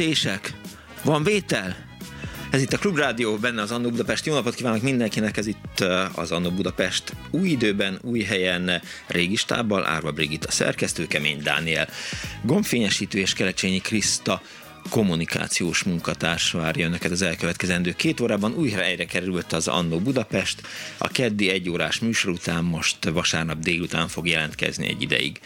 Cések! Van vétel? Ez itt a Klubrádió, benne az Annó Budapest. Jó napot kívánok mindenkinek, ez itt uh, az Annó Budapest. Új időben, új helyen, régi stábbal, Árva Brigitta szerkesztő, Kemény Dániel, gombfényesítő és Kelecsényi Kriszta kommunikációs munkatárs várja önöket az elkövetkezendő két órában. Újra helyre került az Annó Budapest. A keddi egy órás műsor után most vasárnap délután fog jelentkezni egy ideig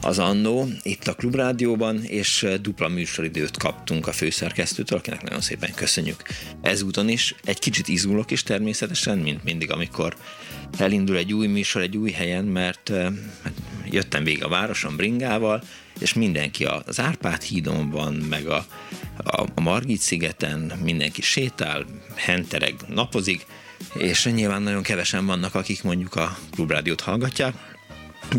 az Annó itt a Klubrádióban, és dupla műsoridőt kaptunk a főszerkesztőtől, akinek nagyon szépen köszönjük. Ezúton is egy kicsit izgulok is természetesen, mint mindig, amikor elindul egy új műsor egy új helyen, mert eh, jöttem végig a városon bringával, és mindenki az Árpád hídon van, meg a, a Margit szigeten, mindenki sétál, hentereg, napozik, és nyilván nagyon kevesen vannak, akik mondjuk a klubrádiót hallgatják,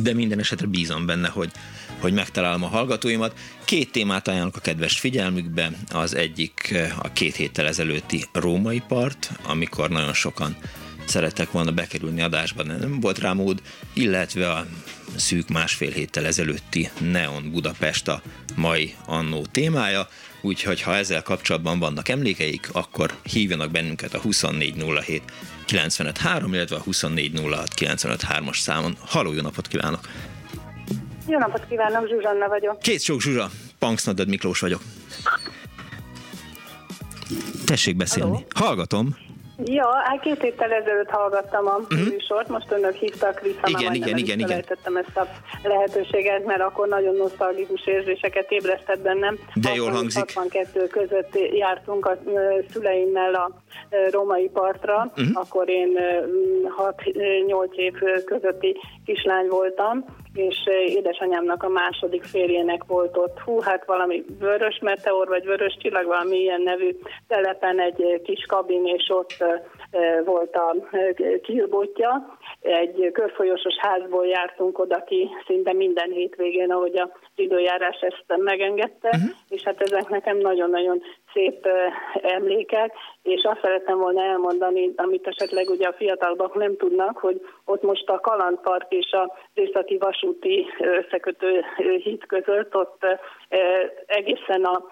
de minden esetre bízom benne, hogy, hogy megtalálom a hallgatóimat. Két témát ajánlok a kedves figyelmükbe. Az egyik a két héttel ezelőtti római part, amikor nagyon sokan szerettek volna bekerülni adásba, de nem volt rá mód, illetve a szűk másfél héttel ezelőtti Neon Budapest a mai annó témája, úgyhogy ha ezzel kapcsolatban vannak emlékeik, akkor hívjanak bennünket a 2407 953, illetve a 2406 953-as számon. Haló, jó napot kívánok! Jó napot kívánok, Zsuzsanna vagyok. Két sok Zsuzsa, Punksnodded Miklós vagyok. Tessék beszélni. Halló? Hallgatom. Ja, hát két héttel ezelőtt hallgattam a uh-huh. műsort, most önök hívtak vissza, igen, igen, igen, igen. ezt a lehetőséget, mert akkor nagyon nosztalgikus érzéseket ébresztett bennem. De jól hangzik. 62 között jártunk a szüleimmel a római partra, uh-huh. akkor én 6-8 év közötti kislány voltam, és édesanyámnak a második férjének volt ott, hú, hát valami vörös meteor, vagy vörös csillag, valami ilyen nevű telepen egy kis kabin, és ott volt a kilbotja. Egy körfolyosos házból jártunk oda ki szinte minden hétvégén, ahogy a időjárás ezt megengedte, uh-huh. és hát ezek nekem nagyon-nagyon szép emlékek, és azt szerettem volna elmondani, amit esetleg ugye a fiatalok nem tudnak, hogy ott most a Kalandpark és a Részlati Vasúti összekötő híd között, ott egészen a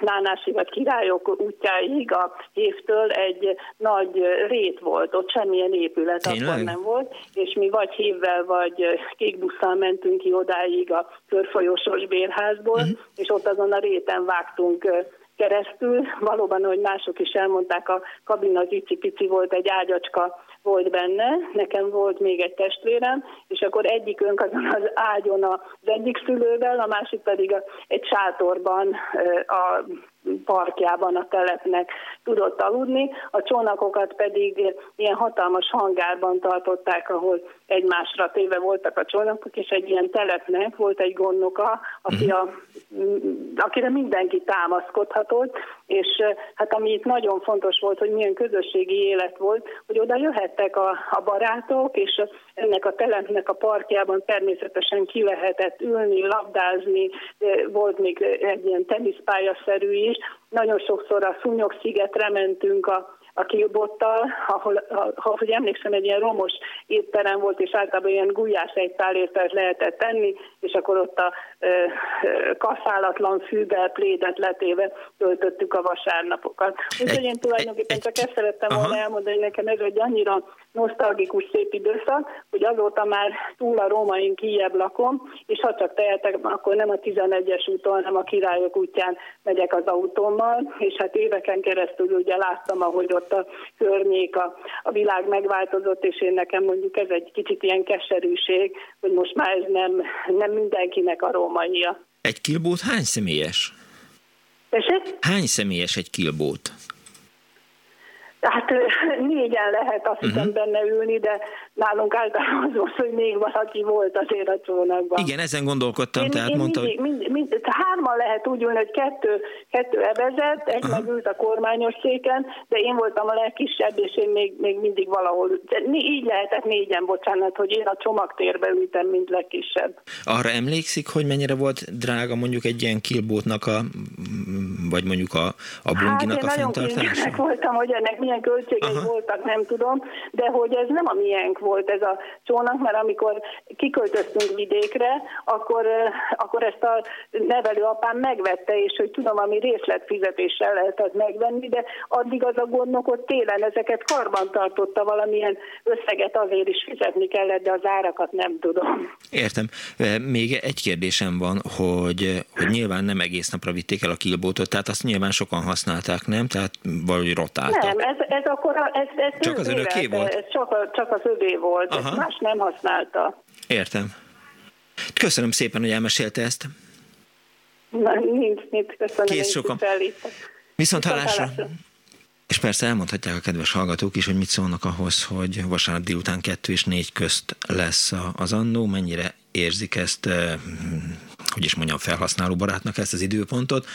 Nánási vagy Királyok útjáig a hévtől egy nagy rét volt, ott semmilyen épület Tényleg? akkor nem volt, és mi vagy hívvel, vagy kékbusszal mentünk ki odáig a körfolyosos bérházból, uh-huh. és ott azon a réten vágtunk keresztül. Valóban, ahogy mások is elmondták, a kabin az icipici volt, egy ágyacska volt benne, nekem volt még egy testvérem, és akkor egyikünk azon az ágyon az egyik szülővel, a másik pedig egy sátorban a parkjában a telepnek tudott aludni, a csónakokat pedig ilyen hatalmas hangárban tartották, ahol egymásra téve voltak a csónakok, és egy ilyen telepnek volt egy gondnoka, aki mhm. a, akire mindenki támaszkodhatott, és hát ami itt nagyon fontos volt, hogy milyen közösségi élet volt, hogy oda jöhettek a, a barátok, és ennek a telepnek a parkjában természetesen ki lehetett ülni, labdázni, volt még egy ilyen teniszpályaszerű is. Nagyon sokszor a Szúnyog szigetre mentünk a a kilbottal, ahol, ahogy emlékszem, egy ilyen romos étterem volt, és általában ilyen gulyás egy tálértelt lehetett tenni, és akkor ott a ö, kaszálatlan fűvel, plédet letéve töltöttük a vasárnapokat. Úgyhogy én tulajdonképpen csak ezt szerettem volna elmondani, nekem ez egy annyira nosztalgikus szép időszak, hogy azóta már túl a rómain kijebb lakom, és ha csak tehetek, akkor nem a 11-es úton, hanem a királyok útján megyek az autómmal, és hát éveken keresztül ugye láttam, ahogy ott a környék, a, a világ megváltozott, és én nekem mondjuk ez egy kicsit ilyen keserűség, hogy most már ez nem, nem mindenkinek a rómaia. Egy kilbót hány személyes? Tessék? Hány személyes egy kilbót? Hát négyen lehet azt hiszem uh-huh. benne ülni, de nálunk általában az hogy még valaki volt azért a csónakban. Igen, ezen gondolkodtam, én, tehát én mondta, mindig, hogy... Mind, mind, hárman lehet úgy ülni, hogy kettő, kettő evezett, egy uh-huh. megült a kormányos széken, de én voltam a legkisebb, és én még, még mindig valahol, de így lehetett négyen, bocsánat, hogy én a csomagtérbe ültem, mint legkisebb. Arra emlékszik, hogy mennyire volt drága mondjuk egy ilyen kilbótnak a, vagy mondjuk a, a bunginak hát a fenntartása? Voltam, hogy ennek milyen költségei Aha. voltak, nem tudom, de hogy ez nem a miénk volt ez a csónak, mert amikor kiköltöztünk vidékre, akkor, akkor ezt a nevelőapám megvette, és hogy tudom, ami részletfizetéssel lehetett megvenni, de addig az a gondnok ott télen ezeket karban tartotta, valamilyen összeget azért is fizetni kellett, de az árakat nem tudom. Értem. Még egy kérdésem van, hogy, hogy nyilván nem egész napra vitték el a kilbótot, tehát azt nyilván sokan használták, nem? Tehát valahogy rotáltak. Nem, ez, ez akkor a, ez, ez csak az önöké volt? Ez csak, a, csak az övé volt, Aha. ezt más nem használta. Értem. Köszönöm szépen, hogy elmesélte ezt. Na, nincs mit, köszönöm. Kész sokan. Viszont hallásra. És persze elmondhatják a kedves hallgatók is, hogy mit szólnak ahhoz, hogy vasárnap délután kettő és négy közt lesz az annó, mennyire érzik ezt, eh, hogy is mondjam, felhasználó barátnak ezt az időpontot,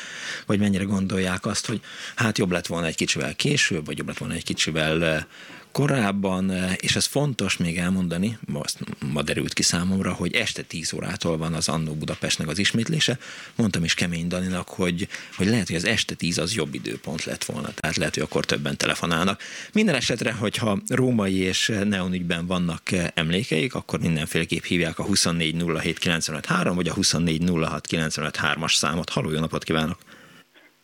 vagy mennyire gondolják azt, hogy hát jobb lett volna egy kicsivel később, vagy jobb lett volna egy kicsivel eh, korábban, eh, és ez fontos még elmondani, azt ma derült ki számomra, hogy este 10 órától van az Annó Budapestnek az ismétlése. Mondtam is Kemény Daninak, hogy, hogy lehet, hogy az este 10 az jobb időpont lett volna, tehát lehet, hogy akkor többen telefonálnak. Minden esetre, hogyha római és neonügyben vannak eh, emlékeik, akkor mindenféleképp hívják a 2407953 vagy a 2406953-as számot. Halló, jó napot kívánok!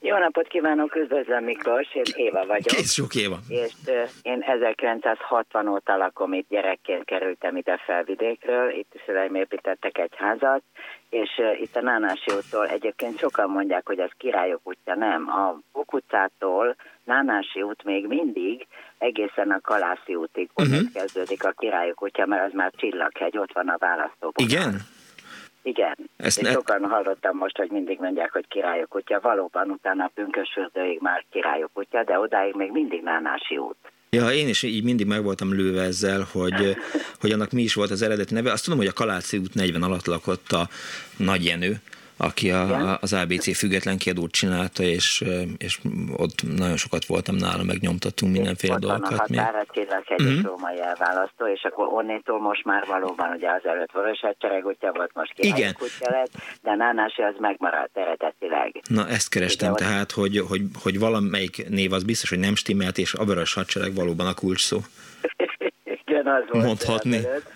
Jó napot kívánok, üdvözlöm Miklós, én Éva vagyok. Kész sok Éva. És uh, én 1960 óta lakom itt, gyerekként kerültem ide felvidékről, itt szüleim építettek egy házat, és uh, itt a Nánási úttól egyébként sokan mondják, hogy ez Királyok útja, nem. A Buk utcától Nánási út még mindig egészen a Kalászi útig, uh-huh. kezdődik a Királyok útja, mert az már Csillaghegy, ott van a választóban. Igen? Igen. Ezt ne... sokan hallottam most, hogy mindig mondják, hogy királyok kutya. Valóban utána a pünkösfürdőig már királyok kutya, de odáig még mindig Nánási út. Ja, én is így mindig meg voltam lőve ezzel, hogy, hogy annak mi is volt az eredeti neve. Azt tudom, hogy a Kaláci út 40 alatt lakott a Nagy Jenő, aki a, az ABC független kiadót csinálta, és, és ott nagyon sokat voltam nála, megnyomtattunk mindenféle ott dolgokat. Ott van a egy uh-huh. római elválasztó, és akkor onnétól most már valóban ugye az előtt Vörös Hadseregutya volt, most Igen. kutya lett, de Nánási az megmaradt eredetileg. Na ezt kerestem Igen, tehát, hogy, hogy, hogy valamelyik név az biztos, hogy nem stimmelt, és a Vörös Hadsereg valóban a kulcs szó. Igen, az volt. Mondhatni. Előtt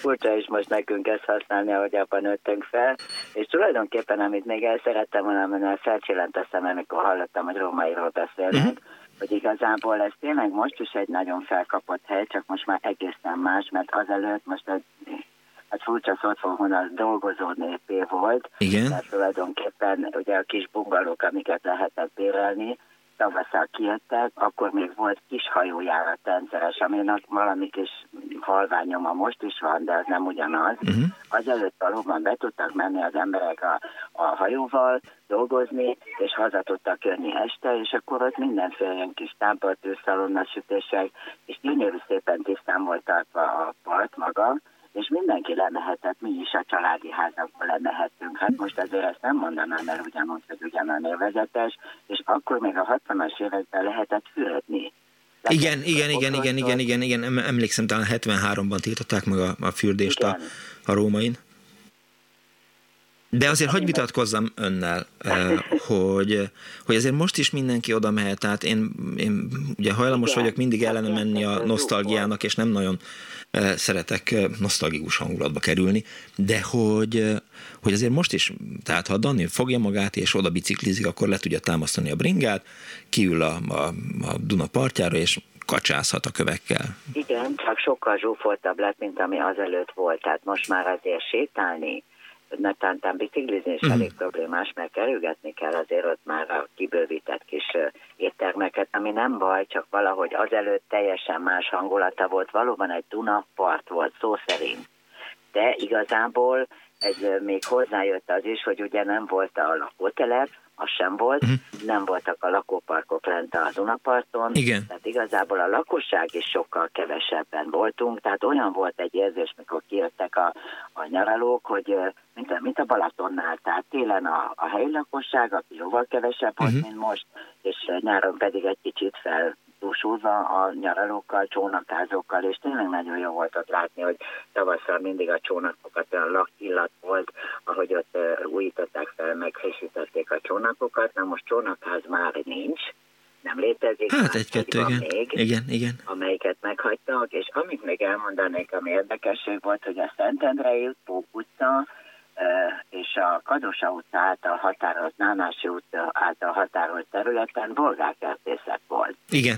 furcsa is most nekünk ezt használni, ahogy abban nőttünk fel. És tulajdonképpen, amit még el szerettem volna mondani, felcsillant a szemem, amikor hallottam, hogy rómairól beszélnek, uh-huh. hogy igazából ez tényleg most is egy nagyon felkapott hely, csak most már egészen más, mert azelőtt most egy hát furcsa szót fogom a dolgozó népé volt. Igen. Tehát tulajdonképpen ugye a kis bungalók, amiket lehetett bérelni, tavasszal kijöttek, akkor még volt kis hajójárat rendszeres, aminek valami kis halványoma most is van, de az nem ugyanaz. Uh-huh. Azelőtt valóban be tudtak menni az emberek a, a hajóval dolgozni, és haza tudtak jönni este, és akkor ott mindenféle ilyen kis támpaltőszalonna sütések, és gyönyörű szépen tisztán volt tartva a part maga, és mindenki lemehetett, mi is a családi házakból lemehettünk. Hát most azért ezt nem mondanám el ugyanúgy, hogy ugyanolyan élvezetes, és akkor még a 60-as években lehetett fürödni. Igen, igen, igen, igen, igen, igen, igen, emlékszem, talán 73-ban tiltották meg a, a fürdést a, a rómain. De azért hogy vitatkozzam önnel, eh, hogy, hogy azért most is mindenki oda mehet, tehát én, én ugye hajlamos vagyok mindig ellene menni a nosztalgiának, és nem nagyon szeretek nosztalgikus hangulatba kerülni, de hogy, hogy azért most is, tehát ha Dani fogja magát és oda biciklizik, akkor le tudja támasztani a bringát, kiül a, a, a Duna partjára, és kacsázhat a kövekkel. Igen, csak sokkal zsúfoltabb lett, mint ami azelőtt volt. Tehát most már azért sétálni, netántán biciklizni is elég problémás, mert kerülgetni kell azért ott már a kibővített kis éttermeket, ami nem baj, csak valahogy azelőtt teljesen más hangulata volt, valóban egy Duna part volt szó szerint. De igazából ez még hozzájött az is, hogy ugye nem volt a lakótelep, az sem volt, uh-huh. nem voltak a lakóparkok lent a Dunaparton, Igen. tehát igazából a lakosság is sokkal kevesebben voltunk, tehát olyan volt egy érzés, mikor kijöttek a, a nyaralók, hogy mint a, mint a Balatonnál, tehát télen a, a helyi lakosság, aki jóval kevesebb volt, uh-huh. mint most, és nyáron pedig egy kicsit fel dúsulva a nyaralókkal, csónakázókkal, és tényleg nagyon jó volt ott látni, hogy tavasszal mindig a csónakokat olyan illat volt, ahogy ott újították fel, megfrissítették a csónakokat. Na most csónakház már nincs, nem létezik. Hát egy-kettő, igen. Még, igen, igen. Amelyiket meghagytak, és amit még elmondanék, ami érdekesség volt, hogy a Szentendrei Pók utca, és a Kadosa utca által határolt, Nánási utca által határolt területen bolgárkertészet volt. Igen.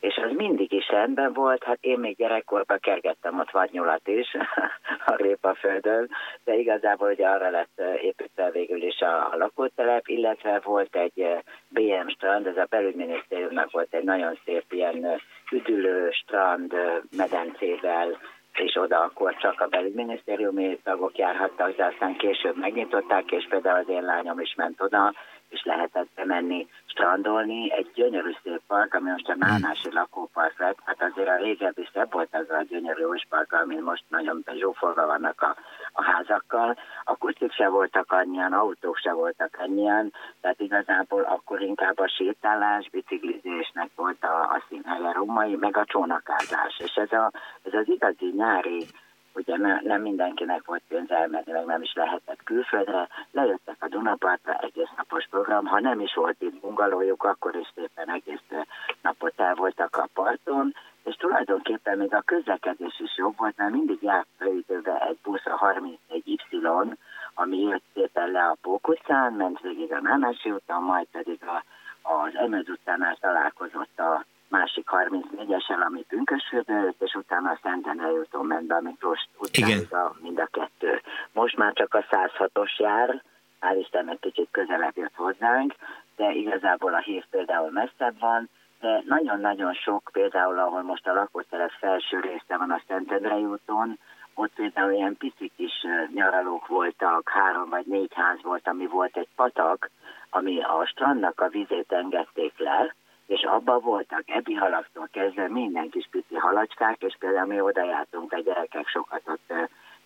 És az mindig is rendben volt, hát én még gyerekkorban kergettem ott vadnyulat is a Répaföldön, de igazából ugye arra lett építve végül is a, a lakótelep, illetve volt egy BM strand, ez a belügyminisztériumnak volt egy nagyon szép ilyen üdülő strand medencével, és oda akkor csak a belügyminisztériumi tagok járhattak, de aztán később megnyitották, és például az én lányom is ment oda, és lehetett bemenni strandolni. Egy gyönyörű szép park, ami most a Nánási lakópark lett, hát azért a régebbi szebb volt az a gyönyörű park, ami most nagyon bezsúfolva vannak a, a házakkal. A kutyik se voltak annyian, autók se voltak annyian, tehát igazából akkor inkább a sétálás, biciklizésnek volt a, a színhelye romai, meg a csónakázás. És ez, a, ez az igazi nyári ugye nem mindenkinek volt pénz elmenni, meg nem is lehetett külföldre, lejöttek a Dunapartra, egész napos program, ha nem is volt itt bungalójuk, akkor is szépen egész napot el voltak a parton, és tulajdonképpen még a közlekedés is jobb volt, mert mindig járt időbe egy busz a 34Y, ami jött szépen le a Pók utcán, ment végig a Nánási után, majd pedig a, az Emez utcánál találkozott a másik 34-esen, ami Pünkösfürdő és utána a Szentendrei úton ment be a Miklós utcáig mind a kettő. Most már csak a 106-os jár, hál' Istennek kicsit közelebb jött hozzánk, de igazából a hív például messzebb van, de nagyon-nagyon sok például, ahol most a lakótelep felső része van a Szentendrei úton, ott például ilyen pici kis nyaralók voltak, három vagy négy ház volt, ami volt egy patak, ami a strandnak a vizét engedték le, és abban voltak ebi halaktól kezdve minden kis pici halacskák, és például mi oda jártunk, a gyerekek sokat ott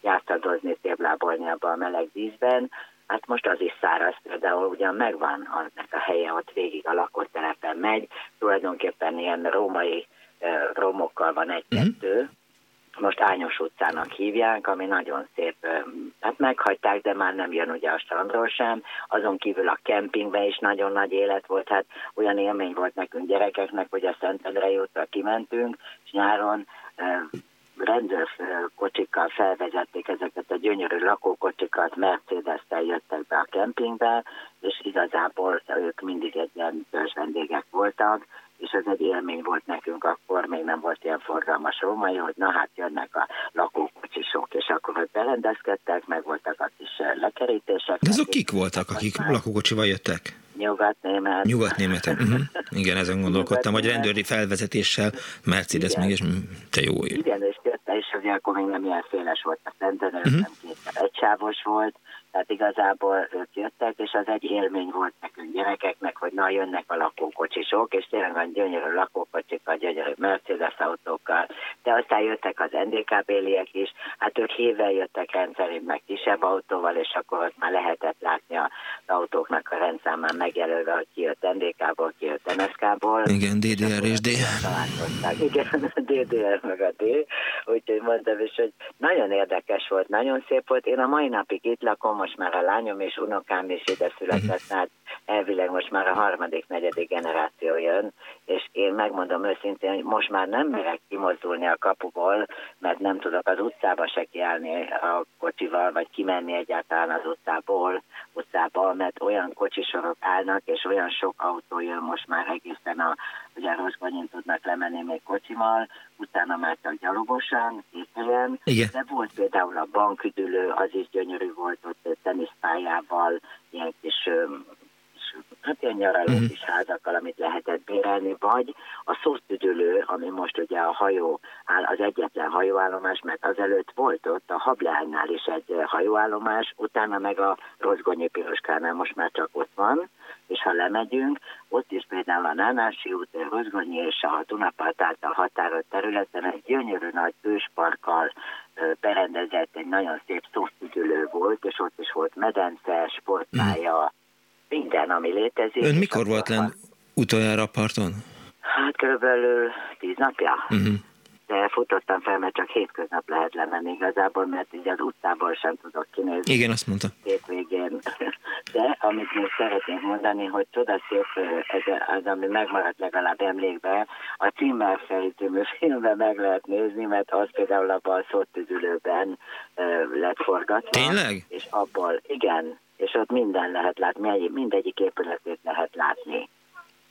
játszadozni, téblábolni abban a meleg vízben, hát most az is száraz például, ugyan megvan annak a helye, ott végig a lakótelepen megy, tulajdonképpen ilyen római romokkal van egy-kettő, mm -hmm most Ányos utcának hívják, ami nagyon szép, hát meghagyták, de már nem jön ugye a strandról sem, azon kívül a kempingben is nagyon nagy élet volt, hát olyan élmény volt nekünk gyerekeknek, hogy a Szentendrei útra kimentünk, és nyáron rendőrkocsikkal felvezették ezeket a gyönyörű lakókocsikat, Mercedes-tel jöttek be a kempingbe, és igazából ők mindig egy ilyen vendégek voltak, és ez egy élmény volt nekünk, akkor még nem volt ilyen forgalmas római, hogy na hát jönnek a lakókocsisok, és akkor ott berendezkedtek, meg voltak a kis lekerítések. De azok kik voltak, akik lakókocsival jöttek? Nyugatnémet. Nyugatnémetek. Uh-huh. Igen, ezen gondolkodtam, hogy rendőri felvezetéssel Mercedes Igen. még, és te jó ér. Igen, és jött és akkor még nem ilyen féles volt a Szenten, uh-huh. nem kétszer egysávos volt, tehát igazából ők jöttek, és az egy élmény volt nekünk gyerekeknek, hogy na jönnek a lakókocsisok, és tényleg a gyönyörű lakókocsikkal, gyönyörű Mercedes autókkal, de aztán jöttek az NDK béliek is, hát ők hívvel jöttek rendszerint meg kisebb autóval, és akkor ott már lehetett látni az autóknak a rendszámán megjelölve, hogy ki jött NDK-ból, ki jött NSK-ból. Igen, DDR és D. Igen, DDR meg a D, úgyhogy mondtam is, hogy nagyon érdekes volt, nagyon szép volt. Én a mai napig itt lakom, most már a lányom és unokám is ide született, hát elvileg most már a harmadik, negyedik generáció jön, és én megmondom őszintén, hogy most már nem merek kimozdulni a kapuból, mert nem tudok az utcába se kiállni a kocsival, vagy kimenni egyáltalán az utcából, utcába, mert olyan kocsisorok állnak, és olyan sok autó jön most már egészen a, ugye Rosgonyin tudnak lemenni még kocsimal, utána már csak gyalogosan, éppen, de volt például a banküdülő, az is gyönyörű volt ott teniszpályával, ilyen kis hát ilyen nyaraló uh-huh. kis házakkal, amit lehetett bérelni, vagy a szósztüdülő, ami most ugye a hajó, az egyetlen hajóállomás, mert azelőtt volt ott a Hableánynál is egy hajóállomás, utána meg a Rozgonyi Piroskánál most már csak ott van, és ha lemegyünk, ott is például a Nánási út, a Rozgonyi és a Dunapart által határolt területen egy gyönyörű nagy ősparkkal berendezett, egy nagyon szép szósztüdülő volt, és ott is volt medence, sportpálya, uh-huh minden, ami létezik. Ön mikor volt lenn utoljára a parton? Hát körülbelül tíz napja. Uh-huh. De futottam fel, mert csak hétköznap lehet lemenni igazából, mert így az utcából sem tudok kinézni. Igen, azt mondta. Hétvégén. De amit még szeretnék mondani, hogy csodaszép, ez az, ami megmaradt legalább emlékbe, a címmel című filmben meg lehet nézni, mert az például abban a szótüdülőben lett forgatva. Tényleg? És abból, igen, és ott minden lehet látni, mindegyik épületét lehet látni.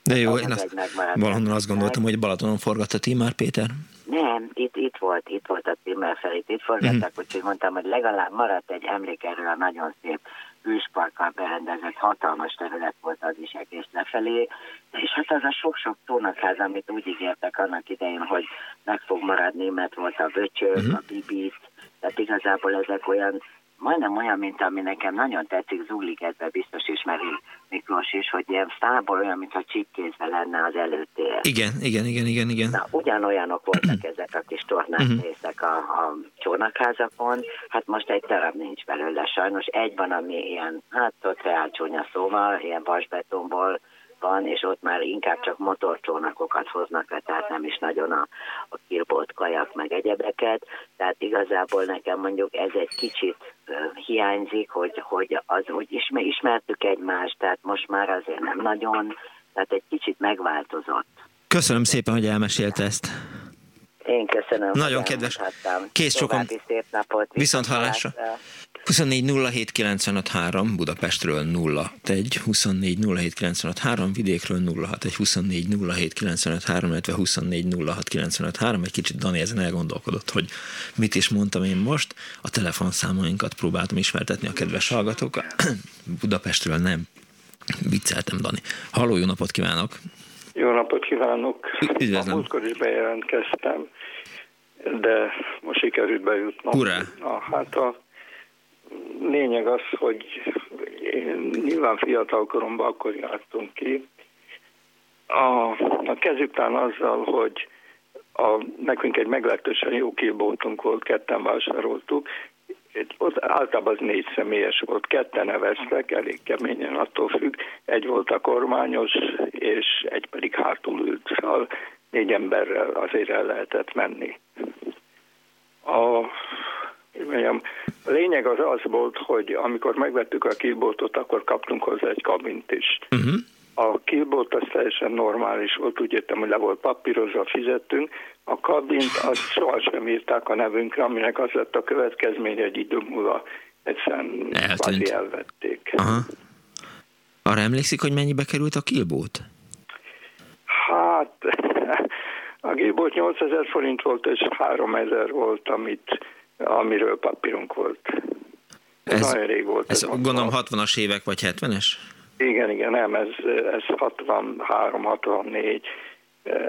De jó, én azt, valahonnan azt gondoltam, hogy Balatonon forgatta Timár Péter. Nem, itt, itt volt, itt volt a Timár felét, itt forgattak, mm-hmm. úgyhogy mondtam, hogy legalább maradt egy emlék erről a nagyon szép ősparkkal berendezett hatalmas terület volt az is egész lefelé, és hát az a sok-sok tónakház, amit úgy ígértek annak idején, hogy meg fog maradni, mert volt a vöcsör, mm-hmm. a bibit, tehát igazából ezek olyan majdnem olyan, mint ami nekem nagyon tetszik, Zugligetbe biztos ismeri Miklós is, hogy ilyen szából olyan, mintha csipkézve lenne az előtér. Igen, igen, igen, igen, igen. Na, ugyanolyanok voltak ezek a kis tornás mhm. részek a, a csónakházakon, hát most egy darab nincs belőle sajnos. Egy van, ami ilyen, hát ott reálcsúnya szóval, ilyen vasbetonból van, és ott már inkább csak motorcsónakokat hoznak le, tehát nem is nagyon a, a kirbolt kajak meg egyebeket. Tehát igazából nekem mondjuk ez egy kicsit hiányzik, hogy, hogy az, hogy ismer, ismertük egymást, tehát most már azért nem nagyon, tehát egy kicsit megváltozott. Köszönöm szépen, hogy elmesélte ezt. Én köszönöm. Nagyon kedves. Kész sokan. Szép napot. Viszont hallásra. 24 07 Budapestről 0 1, 24 07 vidékről 06 1, 24 07 illetve 24 06 Egy kicsit Dani ezen elgondolkodott, hogy mit is mondtam én most. A telefonszámainkat próbáltam ismertetni a kedves hallgatókkal. Budapestről nem. Vicceltem, Dani. Halló, jó napot kívánok! Jó napot kívánok! Üdvözlöm! A múltkor is bejelentkeztem, de most sikerült bejutnom. Hurrá! Na, hát a lényeg az, hogy én nyilván fiatal koromban akkor jártunk ki. A, a kezütán azzal, hogy a, nekünk egy meglehetősen jó kilbótunk volt, ketten vásároltuk, ott általában az négy személyes volt, ketten neveztek, elég keményen attól függ, egy volt a kormányos, és egy pedig hátul ült, szóval négy emberrel azért el lehetett menni. A mondjam, a lényeg az az volt, hogy amikor megvettük a killbotot, akkor kaptunk hozzá egy kabint is. Uh-huh. A killbot az teljesen normális volt, úgy értem, hogy le volt papírozva, fizettünk. A kabint azt sohasem írták a nevünkre, aminek az lett a következménye, egy idő múlva egyszerűen kvázi elvették. Aha. Arra emlékszik, hogy mennyibe került a killbot? Hát, a killbot 8000 forint volt, és 3000 volt, amit amiről papírunk volt. Ez, ez nagyon rég volt. Ez, ez gondolom 60-as évek vagy 70-es? Igen, igen, nem, ez, ez 63-64,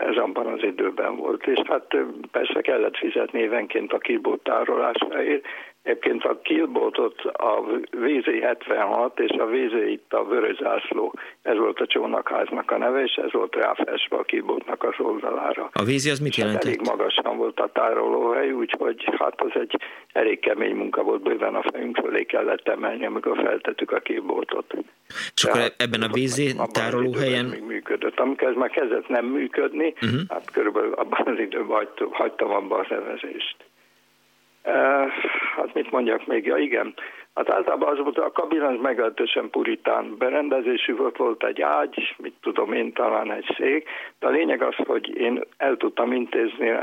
ez abban az időben volt. És hát persze kellett fizetni évenként a kibótárolásáért, Egyébként a Kilbotot a VZ76 és a VZ itt a Vörözászló, ez volt a csónakháznak a neve, és ez volt ráfestve a Kilbotnak az oldalára. A VZ az mit jelent? Elég magasan volt a tárolóhely, úgyhogy hát az egy elég kemény munka volt, bőven a fejünk fölé kellett emelni, amikor feltettük a Kilbotot. És akkor hát, ebben a VZ tárolóhelyen... Még működött. Amikor ez már kezdett nem működni, uh-huh. hát körülbelül abban az időben hagytam abba az evezést. Hát mit mondjak még? Ja igen, Hát általában az volt, a kabin az meglehetősen puritán berendezésű volt, volt egy ágy, mit tudom én, talán egy szék, de a lényeg az, hogy én el tudtam intézni,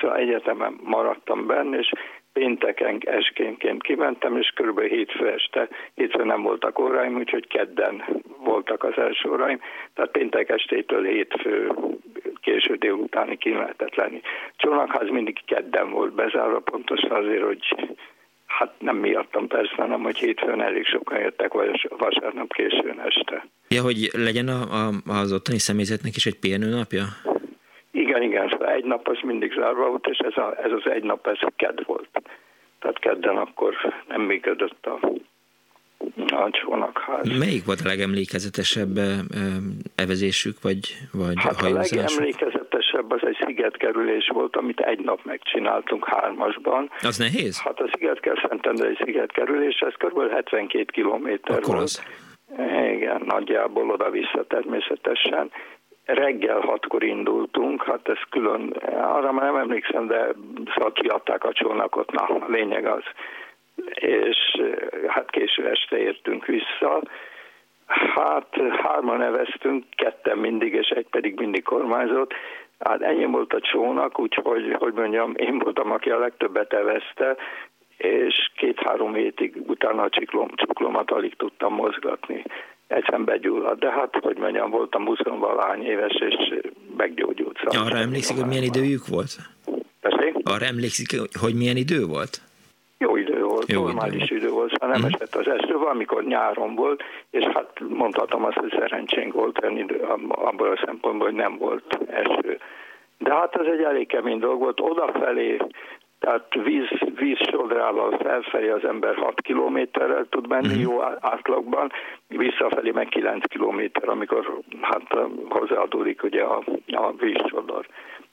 szóval egyetemen maradtam benne, és pénteken eskénként kimentem, és kb. hétfő este, hétfő nem voltak óráim, úgyhogy kedden voltak az első óráim, tehát péntek estétől hétfő késő délutáni ki lehetett lenni. Csónakház mindig kedden volt bezárva, pontosan azért, hogy hát nem miattam persze, hanem hogy hétfőn elég sokan jöttek, vagy vasárnap későn este. Ja, hogy legyen a, a, az ottani személyzetnek is egy pihenőnapja? Igen, igen, szóval egy nap az mindig zárva volt, és ez, a, ez az egy nap, ez kedd volt. Tehát kedden akkor nem működött a, a csónakház. Melyik volt a legemlékezetesebb evezésük, vagy, vagy hát hajózásuk? a legemlékezetesebb szigetkerülés volt, amit egy nap megcsináltunk hármasban. Az nehéz? Hát a Szentendrei szigetkerülés, ez kb. 72 kilométer volt. Az. Igen, nagyjából oda-vissza természetesen reggel hatkor indultunk, hát ez külön, arra már nem emlékszem, de szóval kiadták a csónakot, na, a lényeg az. És hát késő este értünk vissza, Hát hárman neveztünk, ketten mindig, és egy pedig mindig kormányzott. Hát ennyi volt a csónak, úgyhogy, hogy mondjam, én voltam, aki a legtöbbet evezte, és két-három hétig utána a csiklom, ciklomat alig tudtam mozgatni egyszerűen begyulladt. De hát, hogy mondjam, voltam 20 valány éves, és meggyógyult. Szóval Arra emlékszik, hogy milyen idejük volt? Tessék? Arra emlékszik, hogy milyen idő volt? Jó idő volt, Jó normális idő, volt, szóval nem uh-huh. esett az eső, valamikor nyáron volt, és hát mondhatom azt, hogy szerencsénk volt abból a szempontból, hogy nem volt eső. De hát ez egy elég kemény dolog volt. Odafelé tehát víz, vízsodrával felfelé az ember 6 kilométerrel tud menni uh-huh. jó átlagban, visszafelé meg 9 kilométer, amikor hát hozzáadódik ugye a, a vízsodor.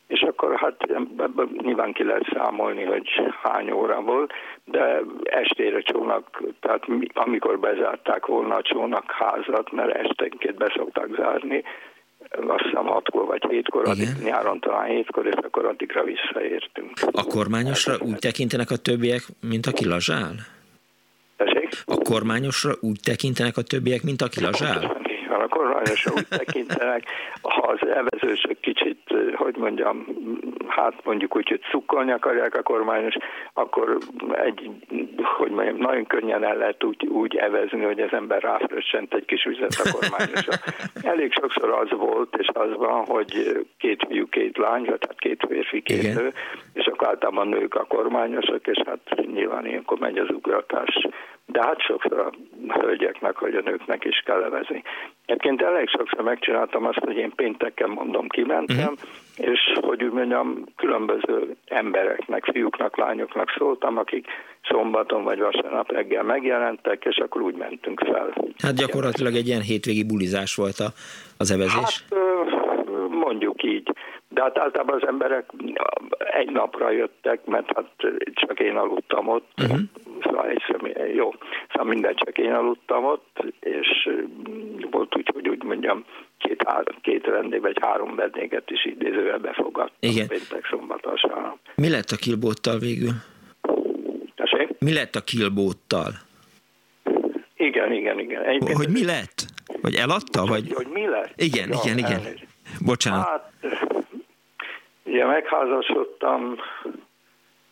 És akkor hát ebből nyilván ki lehet számolni, hogy hány óra volt, de estére csónak, tehát amikor bezárták volna a csónakházat, mert esténként beszokták zárni, azt hiszem hatkor vagy hétkor, addig, nyáron talán hétkor, és akkor addigra visszaértünk. A kormányosra úgy tekintenek a többiek, mint aki lazsál? Tessék? A kormányosra úgy tekintenek a többiek, mint aki lazsál? A kormányosra úgy tekintenek, ha az evezősök kicsit, hogy mondjam, hát mondjuk úgy, hogy cukkolni akarják a kormányos, akkor egy, hogy mondjam, nagyon könnyen el lehet úgy, úgy evezni, hogy az ember ráfröccsent egy kis vizet a kormányosra. Elég sokszor az volt, és az van, hogy két fiú, két lány, tehát két férfi, két Igen. nő, és akkor általában nők a kormányosok, és hát nyilván ilyenkor megy az ugratás. De hát sokszor a hölgyeknek, vagy a nőknek is kell levezni. Egyébként elég sokszor megcsináltam azt, hogy én pénteken mondom, kimentem, uh-huh. és hogy úgy mondjam, különböző embereknek, fiúknak, lányoknak szóltam, akik szombaton vagy vasárnap reggel megjelentek, és akkor úgy mentünk fel. Hát gyakorlatilag egy ilyen hétvégi bulizás volt a, az evezés? Hát mondjuk így. De hát általában az emberek egy napra jöttek, mert hát csak én aludtam ott. Uh-huh. Szóval egy személy, jó, szóval minden csak én aludtam ott, és volt úgy, hogy úgy mondjam, két, két vendég vagy három vendéget is idézővel befogadtam. Igen. Péntek, szombat, vasárnap. Mi lett a kilbóttal végül? Tessék? Mi lett a kilbóttal? Igen, igen, igen. Egy hogy mi lett? Vagy eladta? Vagy... Hogy mi lett? Igen, ja, igen, igen. Elnézést. Bocsánat. Hát, ugye megházasodtam,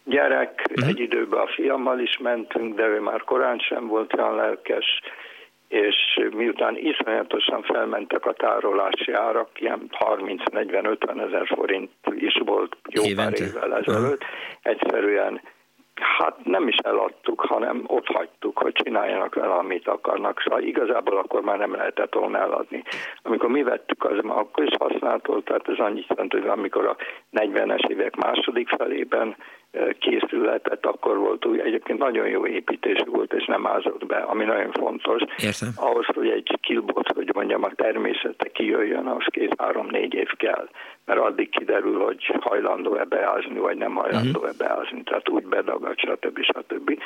gyerek, uh-huh. egy időben a fiammal is mentünk, de ő már korán sem volt olyan lelkes, és miután iszonyatosan felmentek a tárolási árak, ilyen 30-40-50 ezer forint is volt jó Évente. pár évvel ezelőtt, uh-huh. egyszerűen Hát nem is eladtuk, hanem ott hagytuk, hogy csináljanak vele, amit akarnak. Szóval igazából akkor már nem lehetett volna eladni. Amikor mi vettük, az már akkor is használtól, tehát ez annyit jelent, hogy amikor a 40-es évek második felében készületett, akkor volt úgy, egyébként nagyon jó építés volt, és nem ázott be, ami nagyon fontos. Értem. Ahhoz, hogy egy kilbot, hogy mondjam, a természete kijöjjön, az két-három-négy év kell, mert addig kiderül, hogy hajlandó-e beázni, vagy nem hajlandó-e mhm. beázni, tehát úgy bedagad, stb. stb.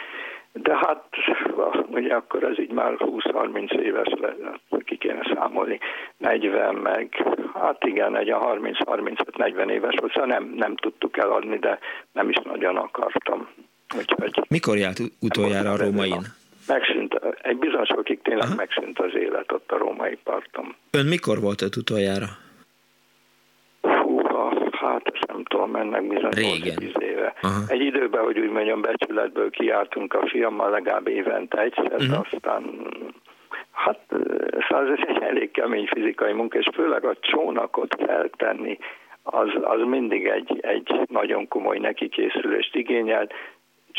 De hát ugye akkor ez így már 20-30 éves lett, ki kéne számolni, 40 meg, hát igen, egy a 30-35-40 éves volt, szóval nem, nem tudtuk eladni, de nem is nagyon akartam. Úgyhogy Mikor járt utoljára a rómain? Megszűnt, egy bizonyos okig tényleg Aha. megszűnt az élet ott a római parton. Ön mikor volt ott utoljára? Nem tudom, mennek bizonyos Régen. éve. Aha. Egy időben, hogy úgy mondjam, becsületből kiártunk a fiammal legalább évente egyszer, uh-huh. aztán Hát szóval ez egy elég kemény fizikai munka, és főleg a csónakot feltenni, az, az mindig egy, egy nagyon komoly nekikészülést igényelt.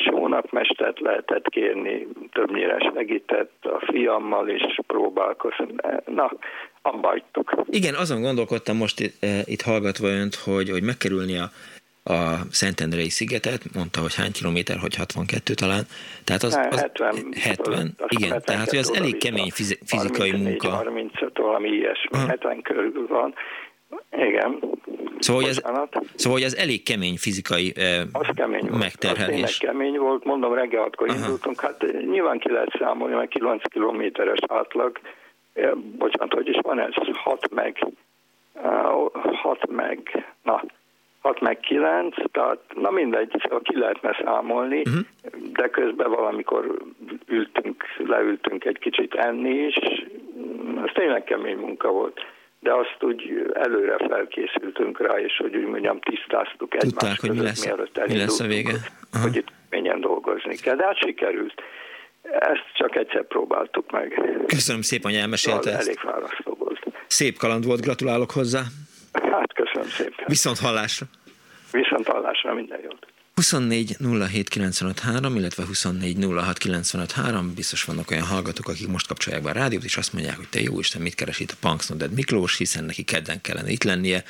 Csónakmestert lehetett kérni, többnyire segített a fiammal is próbálkozni. Na, abba hagytuk. Igen, azon gondolkodtam most itt, itt hallgatva önt, hogy, hogy megkerülni a a Szentendrei szigetet, mondta, hogy hány kilométer, hogy 62 talán. Tehát az, az 70, 70 az igen, 70 tehát hogy az elég kemény fizikai 34, munka. 35, valami ilyesmi, ha. 70 körül van. Igen. Szóval hogy, ez, szóval, hogy ez elég kemény fizikai eh, az kemény megterhelés. Az kemény volt, mondom, reggel hatkor indultunk, hát nyilván ki lehet számolni, mert 9 kilométeres átlag, eh, bocsánat, hogy is van ez, 6 meg, 6 uh, meg, na, 6 meg 9, tehát na mindegy, szóval ki lehetne számolni, uh-huh. de közben valamikor ültünk, leültünk egy kicsit enni is, ez tényleg kemény munka volt de azt úgy előre felkészültünk rá, és hogy úgy mondjam, tisztáztuk Tudták, egymást hogy mi lesz, mielőtt mi lesz a vége. Aha. Hogy itt menjen dolgozni kell, de hát sikerült. Ezt csak egyszer próbáltuk meg. Köszönöm szépen, hogy elmesélte ezt. Elég fárasztó volt. Szép kaland volt, gratulálok hozzá. Hát köszönöm szépen. Viszont hallásra. Viszont hallásra, minden jót. 24 illetve 24 Biztos vannak olyan hallgatók, akik most kapcsolják be a rádiót, és azt mondják, hogy te jó Isten, mit keres itt a Punks Noded Miklós, hiszen neki kedden kellene itt lennie.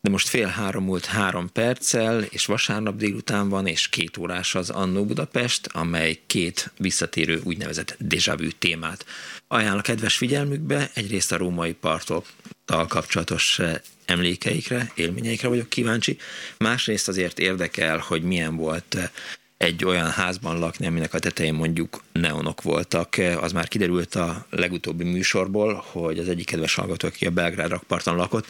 De most fél három múlt három perccel, és vasárnap délután van, és két órás az Annó Budapest, amely két visszatérő úgynevezett déjà vu témát ajánl a kedves figyelmükbe. Egyrészt a római parttól kapcsolatos emlékeikre, élményeikre vagyok kíváncsi. Másrészt azért érdekel, hogy milyen volt eh, egy olyan házban lakni, aminek a tetején mondjuk neonok voltak. Az már kiderült a legutóbbi műsorból, hogy az egyik kedves hallgató, aki a Belgrád rakparton lakott,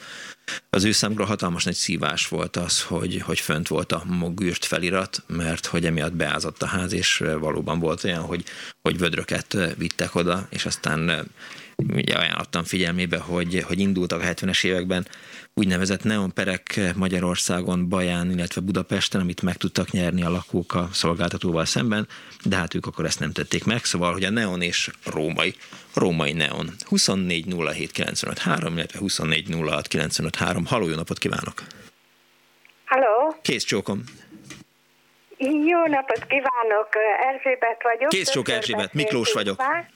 az ő számra hatalmas nagy szívás volt az, hogy, hogy fönt volt a mogűrt felirat, mert hogy emiatt beázott a ház, és valóban volt olyan, hogy, hogy vödröket vittek oda, és aztán ugye ajánlottam figyelmébe, hogy, hogy indultak a 70-es években úgynevezett neonperek Magyarországon, Baján, illetve Budapesten, amit meg tudtak nyerni a lakók a szolgáltatóval szemben, de hát ők akkor ezt nem tették meg, szóval, hogy a neon és római, római neon. 24 illetve 24 Halló, jó napot kívánok! Halló! Kész csókom! Jó napot kívánok, Erzsébet vagyok. Kész csók Erzsébet, Miklós vagyok. Már.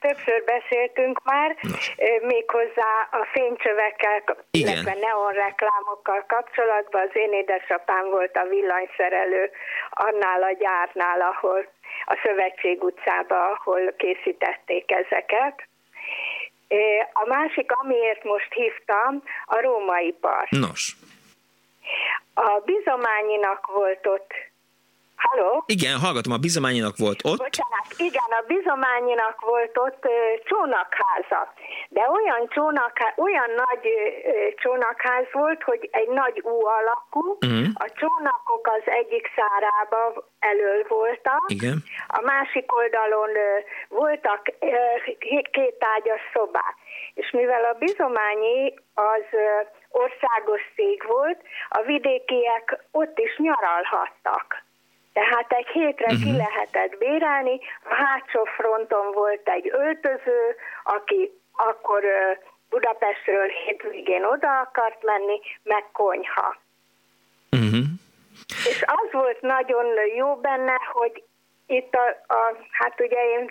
Többször beszéltünk már, Nos. méghozzá a fénycsövekkel, Igen. illetve neon reklámokkal kapcsolatban. Az én édesapám volt a villanyszerelő annál a gyárnál, ahol a Szövetség utcában, ahol készítették ezeket. A másik, amiért most hívtam, a római part. Nos. A bizományinak volt ott Halló? Igen, hallgatom, a bizományinak volt ott. Bocsánat, igen, a bizományinak volt ott ö, csónakháza. De olyan, csónak, olyan nagy ö, csónakház volt, hogy egy nagy U alakú, uh-huh. a csónakok az egyik szárába elől voltak, igen. a másik oldalon ö, voltak ö, két ágyas szobák. És mivel a bizományi az ö, országos cég volt, a vidékiek ott is nyaralhattak. Tehát egy hétre uh-huh. ki mhm. lehetett bérelni, a hátsó fronton volt egy öltöző, aki akkor Budapestről hétvégén oda akart menni, meg konyha. Uh-huh. És az volt nagyon jó benne, hogy itt a, a, hát ugye én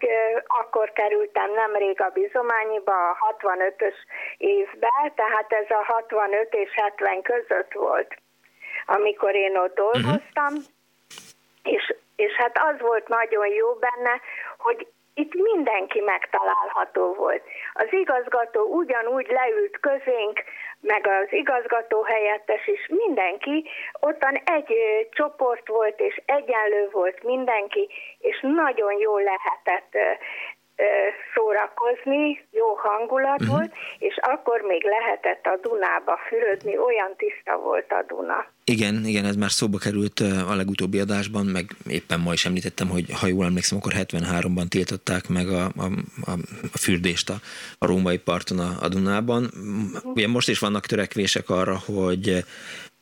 akkor kerültem nemrég a bizományiba a 65-ös évbe, tehát ez a 65 és 70 között volt, amikor én ott mhm. dolgoztam. Uh-huh és, és hát az volt nagyon jó benne, hogy itt mindenki megtalálható volt. Az igazgató ugyanúgy leült közénk, meg az igazgató helyettes is, mindenki, ottan egy csoport volt, és egyenlő volt mindenki, és nagyon jól lehetett szórakozni, jó hangulat uh-huh. volt, és akkor még lehetett a Dunába fürödni, olyan tiszta volt a Duna. Igen, igen, ez már szóba került a legutóbbi adásban, meg éppen ma is említettem, hogy ha jól emlékszem, akkor 73-ban tiltották meg a, a, a, a fürdést a, a római parton a, a Dunában. Ugye most is vannak törekvések arra, hogy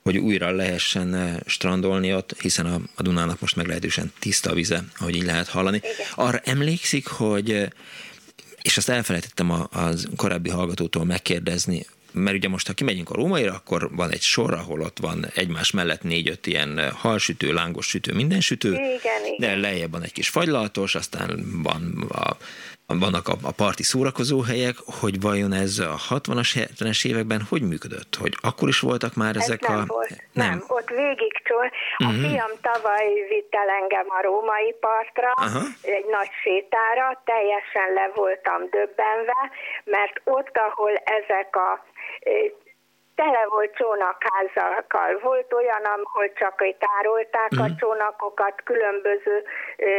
hogy újra lehessen strandolni ott, hiszen a, a Dunának most meglehetősen tiszta a vize, ahogy így lehet hallani. Igen. Arra emlékszik, hogy és azt elfelejtettem a, az korábbi hallgatótól megkérdezni, mert ugye most, ha kimegyünk a rómaira, akkor van egy sor, ahol ott van egymás mellett négy-öt ilyen halsütő, lángos sütő, minden sütő, igen, igen. de lejjebb van egy kis fagylaltos, aztán van a vannak a, a parti szórakozóhelyek, hogy vajon ez a 60-as, 70-es években hogy működött? Hogy akkor is voltak már ezek ez nem a... Volt. Nem. nem, ott végig csor. A uh-huh. fiam tavaly vitt el engem a római partra, Aha. egy nagy sétára, teljesen le voltam döbbenve, mert ott, ahol ezek a tele volt csónakházakkal. Volt olyan, ahol csak tárolták uh-huh. a mhm. csónakokat, különböző ö,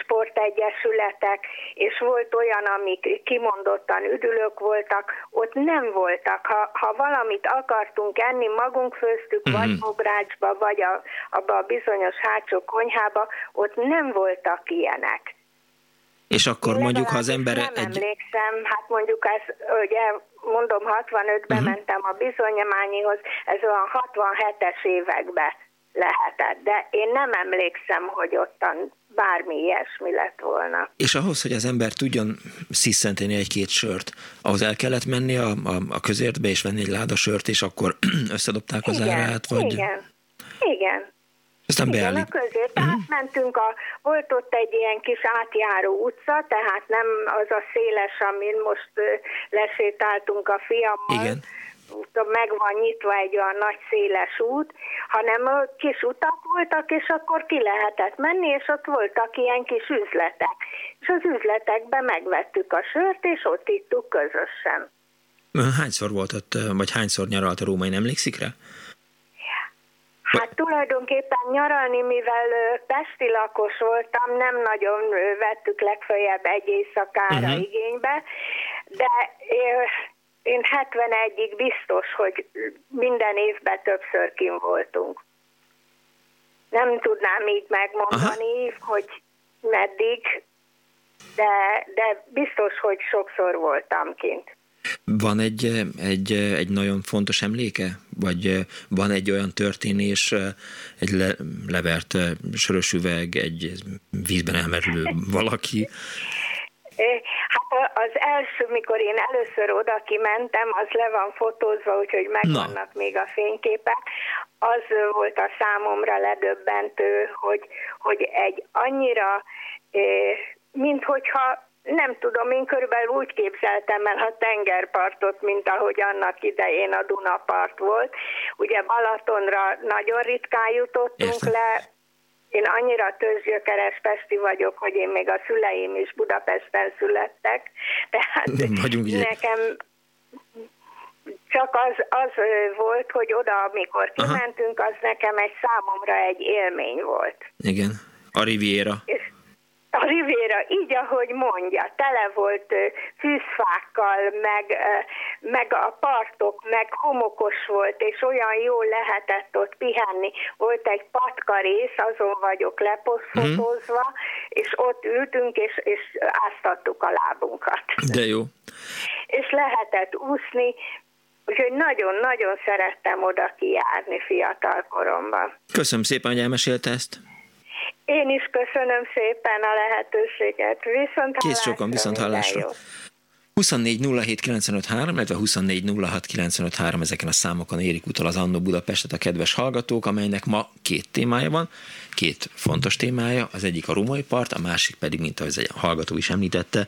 sportegyesületek, és volt olyan, amik kimondottan üdülők voltak, ott nem voltak. Ha, ha valamit akartunk enni, magunk főztük, uh-huh. vagy bográcsba, vagy a, abba a bizonyos hátsó konyhába, ott nem voltak ilyenek. És akkor Én mondjuk, ha az ember... Nem egy... emlékszem, hát mondjuk ez, ugye mondom, 65-ben uh-huh. Mhm. mentem a bizonyományihoz, ez olyan 67-es években lehetett, de én nem emlékszem, hogy ottan bármi ilyesmi lett volna. És ahhoz, hogy az ember tudjon sziszenteni egy-két sört, ahhoz el kellett menni a, a, a közértbe és venni egy láda sört, és akkor összedobták az igen, árát? Vagy... Igen, igen. Aztán Igen, beállít. a közé. Tehát uh-huh. mentünk, a, volt ott egy ilyen kis átjáró utca, tehát nem az a széles, amin most lesétáltunk a fiammal. Igen. Meg van nyitva egy olyan nagy széles út, hanem kis utak voltak, és akkor ki lehetett menni, és ott voltak ilyen kis üzletek. És az üzletekben megvettük a sört, és ott ittuk közösen. Hányszor volt ott, vagy hányszor nyaralt a Római, emlékszik rá? Hát tulajdonképpen nyaralni, mivel pesti lakos voltam, nem nagyon vettük legfeljebb egy éjszakára uh-huh. igénybe, de én 71-ig biztos, hogy minden évben többször kim voltunk. Nem tudnám így megmondani, Aha. hogy meddig, de, de biztos, hogy sokszor voltam kint. Van egy, egy, egy nagyon fontos emléke? Vagy van egy olyan történés, egy le, levert sörös üveg, egy vízben elmerülő valaki? Hát az első, mikor én először oda kimentem, az le van fotózva, úgyhogy megvannak Na. még a fényképek. Az volt a számomra ledöbbentő, hogy, hogy egy annyira, mint hogyha nem tudom, én körülbelül úgy képzeltem el a tengerpartot, mint ahogy annak idején a Dunapart volt. Ugye Balatonra nagyon ritkán jutottunk Értem. le, én annyira tőzsgyökeres Pesti vagyok, hogy én még a szüleim is Budapesten születtek, tehát nekem csak az, az volt, hogy oda, amikor kimentünk, az nekem egy számomra egy élmény volt. Igen, a Riviera. És a rivéra, így ahogy mondja, tele volt fűzfákkal, meg, meg a partok, meg homokos volt, és olyan jól lehetett ott pihenni. Volt egy patka rész, azon vagyok leposzfotózva, mm. és ott ültünk, és, és áztattuk a lábunkat. De jó. És lehetett úszni, Úgyhogy nagyon-nagyon szerettem oda kijárni fiatal koromban. Köszönöm szépen, hogy elmesélte ezt. Én is köszönöm szépen a lehetőséget. Viszont Kész sokan, viszont hallásra. 24 07 95 3, illetve 24 06 95 3, ezeken a számokon érik utal az Annó Budapestet a kedves hallgatók, amelynek ma két témája van, két fontos témája, az egyik a Rumai part, a másik pedig, mint ahogy egy hallgató is említette,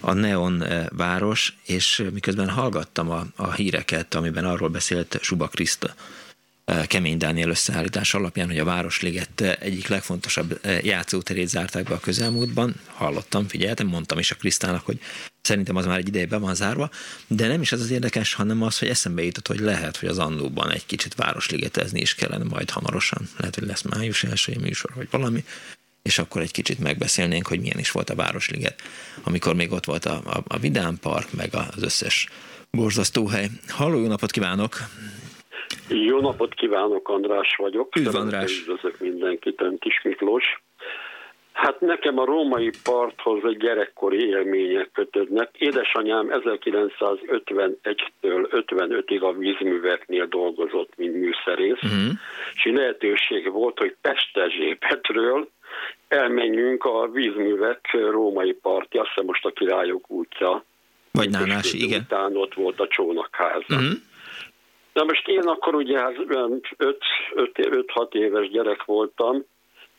a Neon eh, város, és miközben hallgattam a, a híreket, amiben arról beszélt Suba Kriszta, Kemény Dániel összeállítás alapján, hogy a Városliget egyik legfontosabb játszóterét zárták be a közelmúltban. Hallottam, figyeltem, mondtam is a Krisztának, hogy szerintem az már egy ideje be van zárva, de nem is ez az érdekes, hanem az, hogy eszembe jutott, hogy lehet, hogy az Annóban egy kicsit Városligetezni is kellene majd hamarosan. Lehet, hogy lesz május első műsor, vagy valami. és akkor egy kicsit megbeszélnénk, hogy milyen is volt a Városliget, amikor még ott volt a, a, a Vidám Park, meg az összes borzasztó hely. Halló, jó napot kívánok! Jó napot kívánok, András vagyok. Üdv, András! Üdvözlök mindenkit, Kis Miklós. Hát nekem a római parthoz egy gyerekkori élmények kötődnek. Édesanyám 1951-től 55-ig a vízműveknél dolgozott, mint műszerész, uh-huh. és lehetőség volt, hogy Pestezsépetről elmenjünk a vízművek római partja, azt hiszem most a királyok útja. Vagy Nánási, igen. Után ott volt a csónakháza. Uh-huh. Na most én akkor ugye 5-6 hát éves gyerek voltam,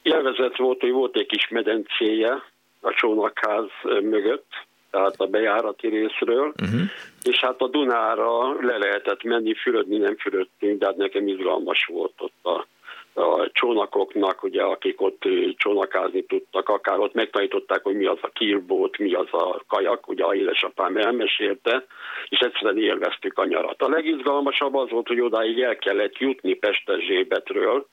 élvezett volt, hogy volt egy kis medencéje a csónakház mögött, tehát a bejárati részről, uh-huh. és hát a Dunára le lehetett menni, fürödni nem fürödtünk, de hát nekem izgalmas volt ott a, a csónakoknak, ugye, akik ott csónakázni tudtak, akár ott megtanították, hogy mi az a kirbót, mi az a kajak, ugye a édesapám elmesélte, és egyszerűen élveztük a nyarat. A legizgalmasabb az volt, hogy odáig el kellett jutni Pestezsébetről,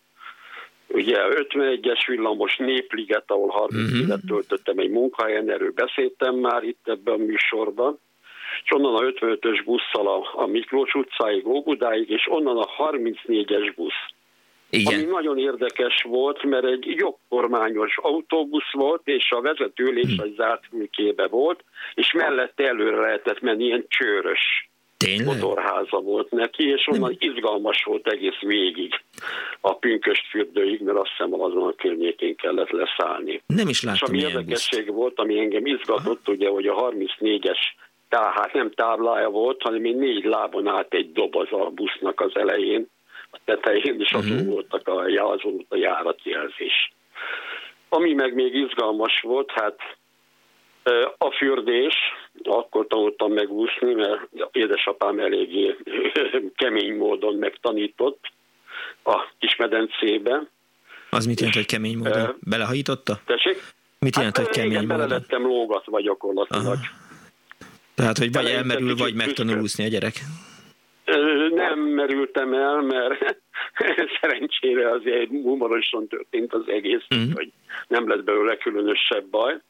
Ugye 51-es villamos népliget, ahol 30 uh-huh. évet töltöttem egy munkahelyen, erről beszéltem már itt ebben a műsorban, és onnan a 55-ös busszal a, a Miklós utcáig, Óbudáig, és onnan a 34-es busz. Igen. Ami nagyon érdekes volt, mert egy jogkormányos autóbusz volt, és a vezetőlés hmm. egy zárt műkébe volt, és mellette előre lehetett menni ilyen csőrös Tényleg? motorháza volt neki, és onnan Nem. izgalmas volt egész végig a pünköst fürdőig, mert azt hiszem azon a környékén kellett leszállni. Nem is láttam És ami érdekesség volt, ami engem izgatott, Aha. ugye, hogy a 34-es tehát nem táblája volt, hanem egy négy lábon állt egy doboz a busznak az elején, a tetején, és azon uh-huh. voltak a, azon volt a járatjelzés. Ami meg még izgalmas volt, hát a fürdés, akkor tanultam megúszni, mert édesapám eléggé kemény módon megtanított a kismedencébe. Az mit jelent, hogy kemény módon? Uh, Belehajította? Tessék? Mit jelent, hát, hogy kemény módon? Belelettem lógatva gyakorlatilag. Aha. Tehát, hogy vagy elmerül, vagy megtanul úszni a gyerek? Nem merültem el, mert szerencsére azért humorosan történt az egész, uh-huh. hogy nem lett belőle különösebb baj.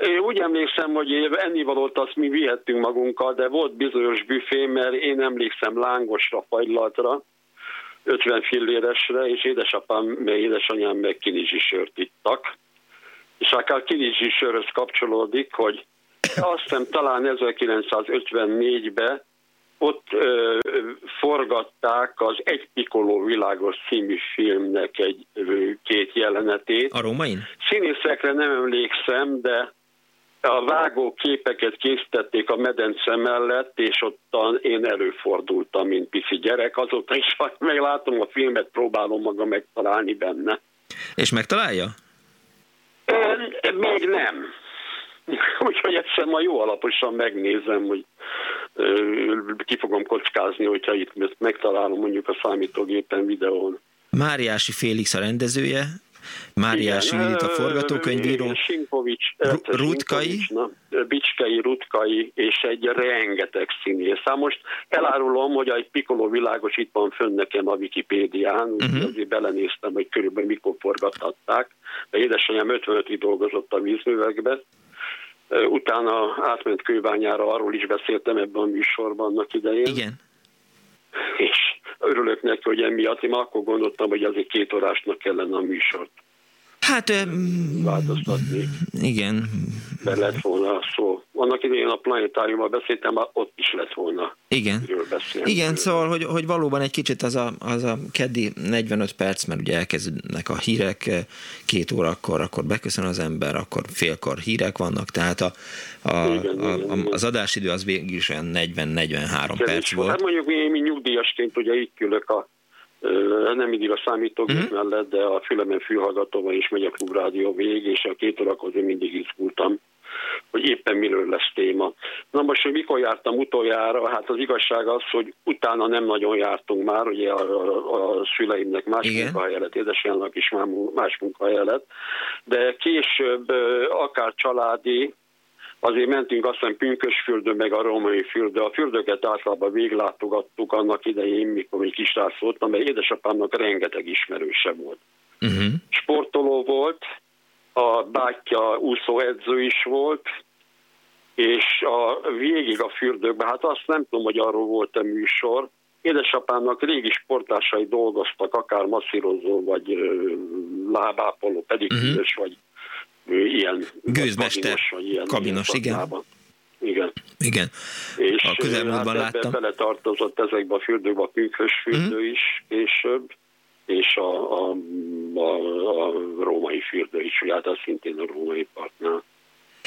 Én úgy emlékszem, hogy ennivalót azt mi vihettünk magunkkal, de volt bizonyos büfé, mert én emlékszem lángosra, fagylatra, 50 filléresre, és édesapám, meg édesanyám meg kinizsi sört ittak. És akár kinizsi sörhöz kapcsolódik, hogy azt hiszem talán 1954-ben ott ö, forgatták az Egy Pikoló világos című filmnek egy ö, két jelenetét. A rómain? Színészekre nem emlékszem, de a vágó képeket készítették a medence mellett, és ott én előfordultam, mint pici gyerek. Azóta is, ha meglátom a filmet, próbálom magam megtalálni benne. És megtalálja? Még nem. Úgyhogy egyszer ma jó alaposan megnézem, hogy ki fogom kockázni, hogyha itt megtalálom mondjuk a számítógépen videón. Máriási Félix a rendezője, Máriás Judit a forgatókönyvíró, Sinkovics, Rutkai, Bicskei, Rutkai és egy rengeteg színész. Hát most elárulom, hogy egy Piccolo világos itt van fönn nekem a Wikipédián, uh-huh. azért belenéztem, hogy körülbelül mikor forgathatták. De édesanyám 55-ig dolgozott a vízművekbe, Utána átment kőbányára, arról is beszéltem ebben a műsorban annak idején. Igen. És örülök neki, hogy emiatt én akkor gondoltam, hogy azért két órásnak kellene a műsort. Hát... Változtatni. Igen. Be lett volna szó. Annak idején a planetáriummal beszéltem, ott is lett volna. Igen. Igen, szóval, hogy, hogy valóban egy kicsit az a, az a keddi 45 perc, mert ugye elkezdnek a hírek eh, két órakor, akkor beköszön az ember, akkor félkor hírek vannak, tehát a, a, igen, a, a, az adásidő az végül is olyan 40-43 perc volt. Hát mondjuk mi, mi nyugdíjasként ugye itt ülök a nem mindig a számítógép uh-huh. mellett, de a fülemen fülhallgatóban is megy a klubrádió vég, és a két órakor én mindig izgultam, hogy éppen miről lesz téma. Na most, hogy mikor jártam utoljára, hát az igazság az, hogy utána nem nagyon jártunk már, ugye a, a, a szüleimnek más Igen. munkahely lett, édesanyának is más munkahely lett, de később akár családi, Azért mentünk aztán Pünkösfürdő, meg a Római fürdő. A fürdőket általában véglátogattuk annak idején, mikor még kisrác voltam, mert édesapámnak rengeteg ismerőse volt. Uh-huh. Sportoló volt, a bátyja úszóedző is volt, és a végig a fürdőkben, hát azt nem tudom, hogy arról volt-e műsor, édesapámnak régi sportásai dolgoztak, akár masszírozó, vagy lábápoló, pedig uh-huh. vagy ilyen gőzmester, kabinos, vagy ilyen, kabinos ilyen igen. Igen. Igen. És a közelmúltban hát láttam. beletartozott ezekbe a fürdőkbe a pünkös fürdő uh-huh. is később, és a, a, a, a római fürdő is, ugye hát az szintén a római partnál.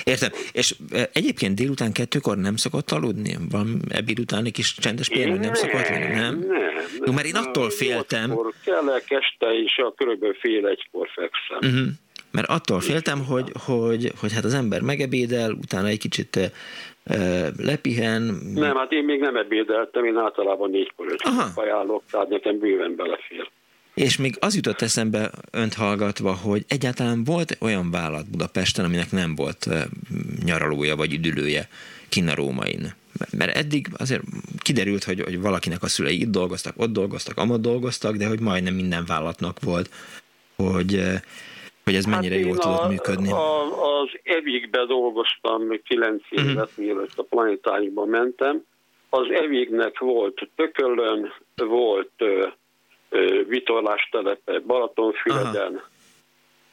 Értem. És e, egyébként délután kettőkor nem szokott aludni? Van ebéd utáni kis csendes pihenő, nem szokott lenni, nem? Nem. Jó, mert én attól féltem... Kellek este, és a körülbelül fél egykor fekszem. Uh-huh. Mert attól féltem, hogy, hogy, hogy hát az ember megebédel, utána egy kicsit lepihen. Nem, hát én még nem ebédeltem, én általában négykor ötkor ajánlok, tehát nekem bőven belefér. És még az jutott eszembe önt hallgatva, hogy egyáltalán volt olyan vállalat Budapesten, aminek nem volt nyaralója vagy üdülője kina Rómain. Mert eddig azért kiderült, hogy, hogy valakinek a szülei itt dolgoztak, ott dolgoztak, amott dolgoztak, de hogy majdnem minden vállalatnak volt, hogy, hogy ez mennyire hát jól tudott működni. A, az Evigbe dolgoztam kilenc mhm. évet, uh-huh. mielőtt a planetáriumba mentem. Az Evignek volt Tökölön, volt vitorlástelepe Balatonfüreden, Aha.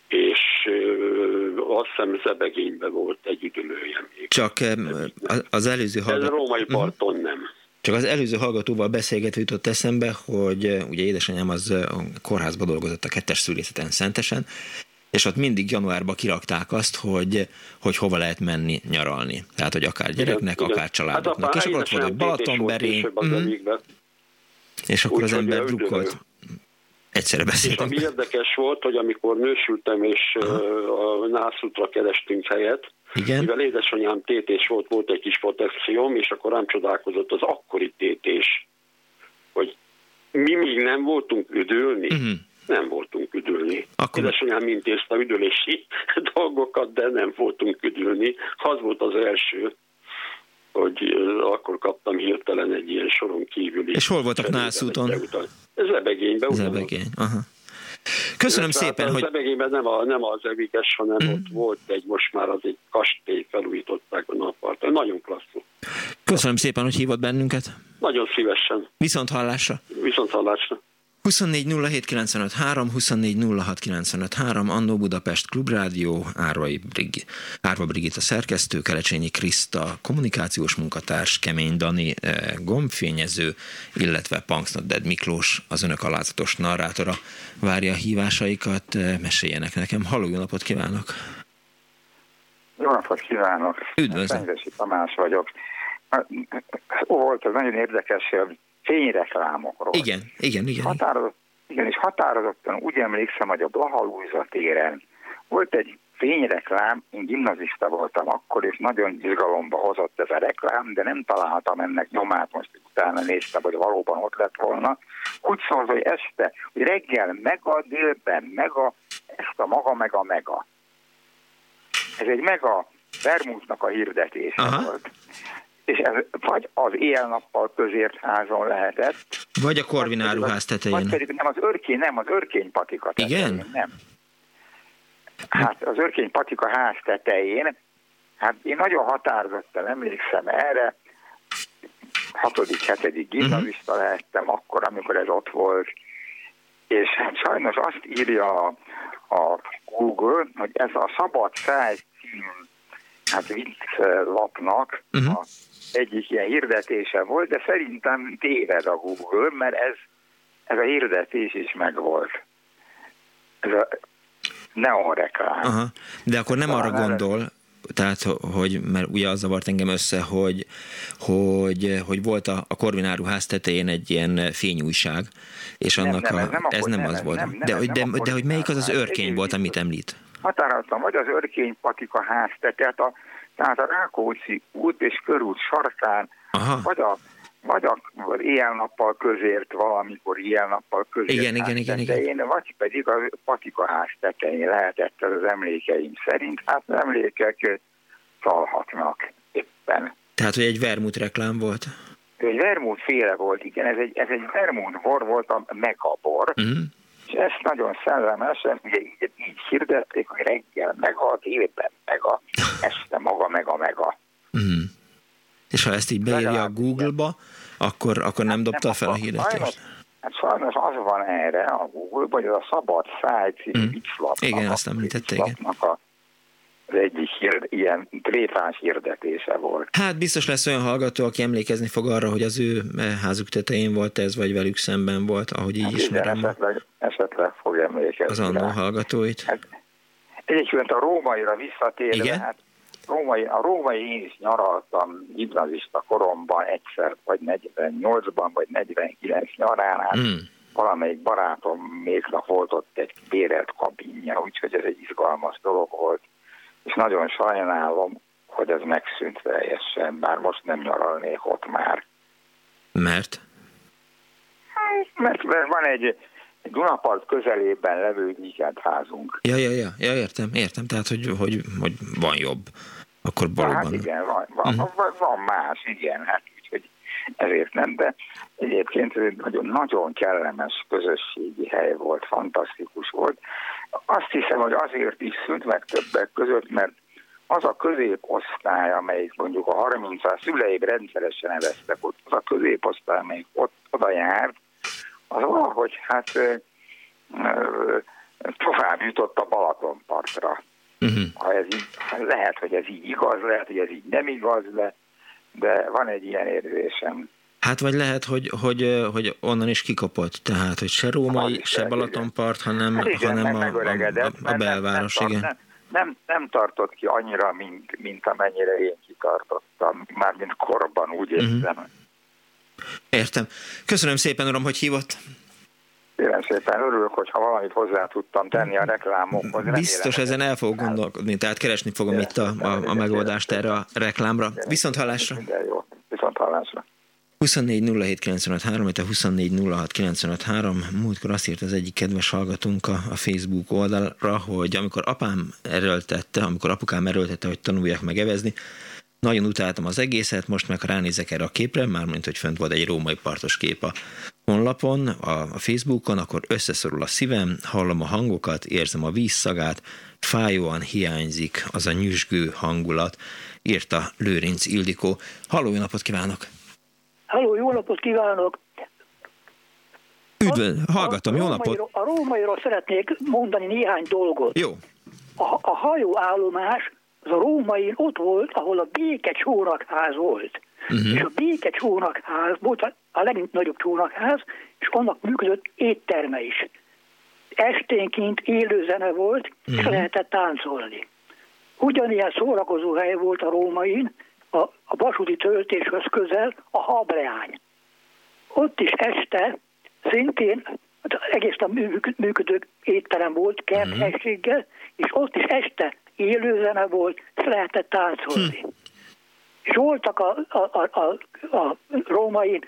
és ö, azt hiszem Zebegényben volt egy üdülője még. Csak az előző hallgató... Ez római mhm. parton uh-huh. nem. Csak az előző hallgatóval beszélgetve jutott eszembe, hogy ugye édesanyám az kórházba dolgozott a kettes szülészeten Szentesen, és ott mindig januárban kirakták azt, hogy, hogy hova lehet menni nyaralni. Tehát, hogy akár gyereknek, igen, akár családoknak. Hát és akkor ott volt egy Balatonberény. Mm, és akkor Úgy, az ember drukkolt. Egyszerre beszéltünk. És ami érdekes volt, hogy amikor nősültem, és Aha. a nászútra kerestünk helyet, igen. Mivel édesanyám tétés volt, volt egy kis protekcióm, és akkor rám csodálkozott az akkori tétés, hogy mi még nem voltunk üdülni. Uh-huh. Nem voltunk üdülni. Akkor... Édesanyám intézte üdülési dolgokat, de nem voltunk üdülni. Az volt az első hogy akkor kaptam hirtelen egy ilyen soron kívül. És hol voltak Nászúton? Zebegényben. Zebegény, aha. Köszönöm És szépen, hát hogy... Zebegényben nem, a, nem az eviges, hanem mm. ott volt egy, most már az egy kastély, felújították a napparton. Nagyon klasszul. Köszönöm szépen, hogy hívott bennünket. Nagyon szívesen. Viszont hallásra. Viszont hallásra. 24 24 Annó Budapest Klubrádió, Árvai Brig, Árva Brigitta szerkesztő, Kelecsényi Kriszta kommunikációs munkatárs, Kemény Dani eh, gombfényező, illetve Punksnodded Miklós, az önök alázatos narrátora várja a hívásaikat, eh, meséljenek nekem. Halló, jó napot kívánok! Jó napot kívánok! Üdvözlöm! Szennyvesi Tamás vagyok. Volt ez nagyon érdekes, hogy fényreklámokról. Igen, igen, igen. Határozott, igen, és határozottan úgy emlékszem, hogy a Blaha téren volt egy fényreklám, én gimnazista voltam akkor, és nagyon izgalomba hozott ez a reklám, de nem találtam ennek nyomát, most utána néztem, hogy valóban ott lett volna. Úgy szól, hogy este, hogy reggel mega, délben mega, ezt a maga, meg a mega. Ez egy mega Vermutnak a hirdetése Aha. volt és ez vagy az éjjel-nappal közért házon lehetett. Vagy a Korvináruház tetején. Vagy pedig nem, az örkény, nem, az örkény patika tetején. Igen? Nem. Hát az örkény patika ház tetején, hát én nagyon határozottan emlékszem erre, hatodik, hetedik gimnazista uh-huh. lehettem akkor, amikor ez ott volt, és hát sajnos azt írja a, a Google, hogy ez a Szabad Száj című hát vicc lapnak uh-huh. a egyik ilyen hirdetése volt, de szerintem téved a Google, mert ez, ez a hirdetés is megvolt. Ez a neon reklám. Aha. De akkor nem arra gondol, tehát, hogy, mert ugye az zavart engem össze, hogy, hogy, hogy volt a, a Korvináruház tetején egy ilyen fényújság, és annak nem, nem, a, ez nem, ez nem, nem az volt. Nem, nem, de, nem, de, de, de hogy melyik az az örkény volt, amit említ? Határoztam, vagy az örkény patika ház, tehát a tehát a Rákóczi út és körút sarkán, Aha. vagy a vagy a éjjel-nappal közért valamikor éjjel-nappal közért igen, igen, igen, igen. vagy pedig a patikaház tetején lehetett ez az emlékeim szerint. Hát az emlékek szalhatnak éppen. Tehát, hogy egy vermut reklám volt? Egy vermut féle volt, igen. Ez egy, ez egy vermut bor volt, a megabor. Uh-huh és ezt nagyon szellemesen, ugye így, így hirdették, hogy reggel meg a délben meg a este maga, meg a, meg a. Mm. És ha ezt így beírja a Google-ba, akkor, akkor nem dobta nem, fel a hirdetést? Hát sajnos az van erre a Google, hogy a szabad száj című mm. Igen, azt említette, igen. A, az egyik hird, ilyen tréfás hirdetése volt. Hát biztos lesz olyan hallgató, aki emlékezni fog arra, hogy az ő házuk tetején volt ez, vagy velük szemben volt, ahogy így hát ismerem. Igen, esetleg, esetleg fog emlékezni. Az annó hallgatóit. Hát, egyébként a rómaira visszatérve, igen? hát római, a római én is nyaraltam gimnazista koromban egyszer, vagy 48-ban, vagy 49 nyarán, hát mm. valamelyik barátom még volt ott egy bérelt kabinja, úgyhogy ez egy izgalmas dolog volt és nagyon sajnálom, hogy ez megszűnt teljesen, bár most nem nyaralnék ott már. Mert? Mert, mert van egy, Dunapart közelében levő házunk. Ja, ja, ja, ja, értem, értem, tehát hogy, hogy, hogy van jobb. Akkor valóban... Hát igen, van, van, uh-huh. van, van más, igen, hát ezért nem, de egyébként ez egy nagyon, nagyon kellemes közösségi hely volt, fantasztikus volt. Azt hiszem, hogy azért is szűnt meg többek között, mert az a középosztály, amelyik mondjuk a 30-as szüleim rendszeresen neveztek ott, az a középosztály, amelyik ott oda járt, az valahogy hát ö, ö, tovább jutott a Balatonpartra. Uh-huh. Ha ez így, lehet, hogy ez így igaz, lehet, hogy ez így nem igaz, de, de van egy ilyen érzésem. Hát vagy lehet, hogy, hogy, hogy onnan is kikapott, tehát, hogy se római, hát, se Balatonpart, hanem, hát igen, hanem a, a, a, a belváros, nem, igen. Nem, nem, nem tartott ki annyira, mint, mint amennyire én kitartottam, mármint korban úgy mhm. érzem. Uh-huh. Értem. Köszönöm szépen, uram, hogy hívott. Kérem szépen, örülök, hogyha valamit hozzá tudtam tenni a reklámokhoz. Biztos ezen el fogok gondolkodni, tehát keresni fogom itt a, a, a megoldást erre a reklámra. Viszont hallásra. Minden jó. Viszont hallásra. 24 07 a 24 múltkor azt írt az egyik kedves hallgatunk a, a Facebook oldalra, hogy amikor apám erőltette, amikor apukám erőltette, hogy tanuljak meg evezni, nagyon utáltam az egészet, most meg ha ránézek erre a képre, mármint hogy fönt volt egy római partos kép a honlapon, a, Facebookon, akkor összeszorul a szívem, hallom a hangokat, érzem a vízszagát, fájóan hiányzik az a nyüzsgő hangulat, írta Lőrinc Ildikó. Halló, jó napot kívánok! Halló, jó napot kívánok! Üdv, hallgatom, a, a jó napot! A rómairól szeretnék mondani néhány dolgot. Jó. A, a hajóállomás az a római ott volt, ahol a béke csónakház volt. Uh-huh. És a béke csónakház volt a, legnagyobb csónakház, és annak működött étterme is. Esténként élő zene volt, uh-huh. és mhm. lehetett táncolni. Ugyanilyen szórakozó hely volt a rómain, a, a vasúti töltéshöz közel a habreány. Ott is este szintén hát egész a működő étterem volt kerthelységgel, uh-huh. és ott is este élő zene volt, és lehetett táncolni. Hm. És voltak a, a, a, a, a római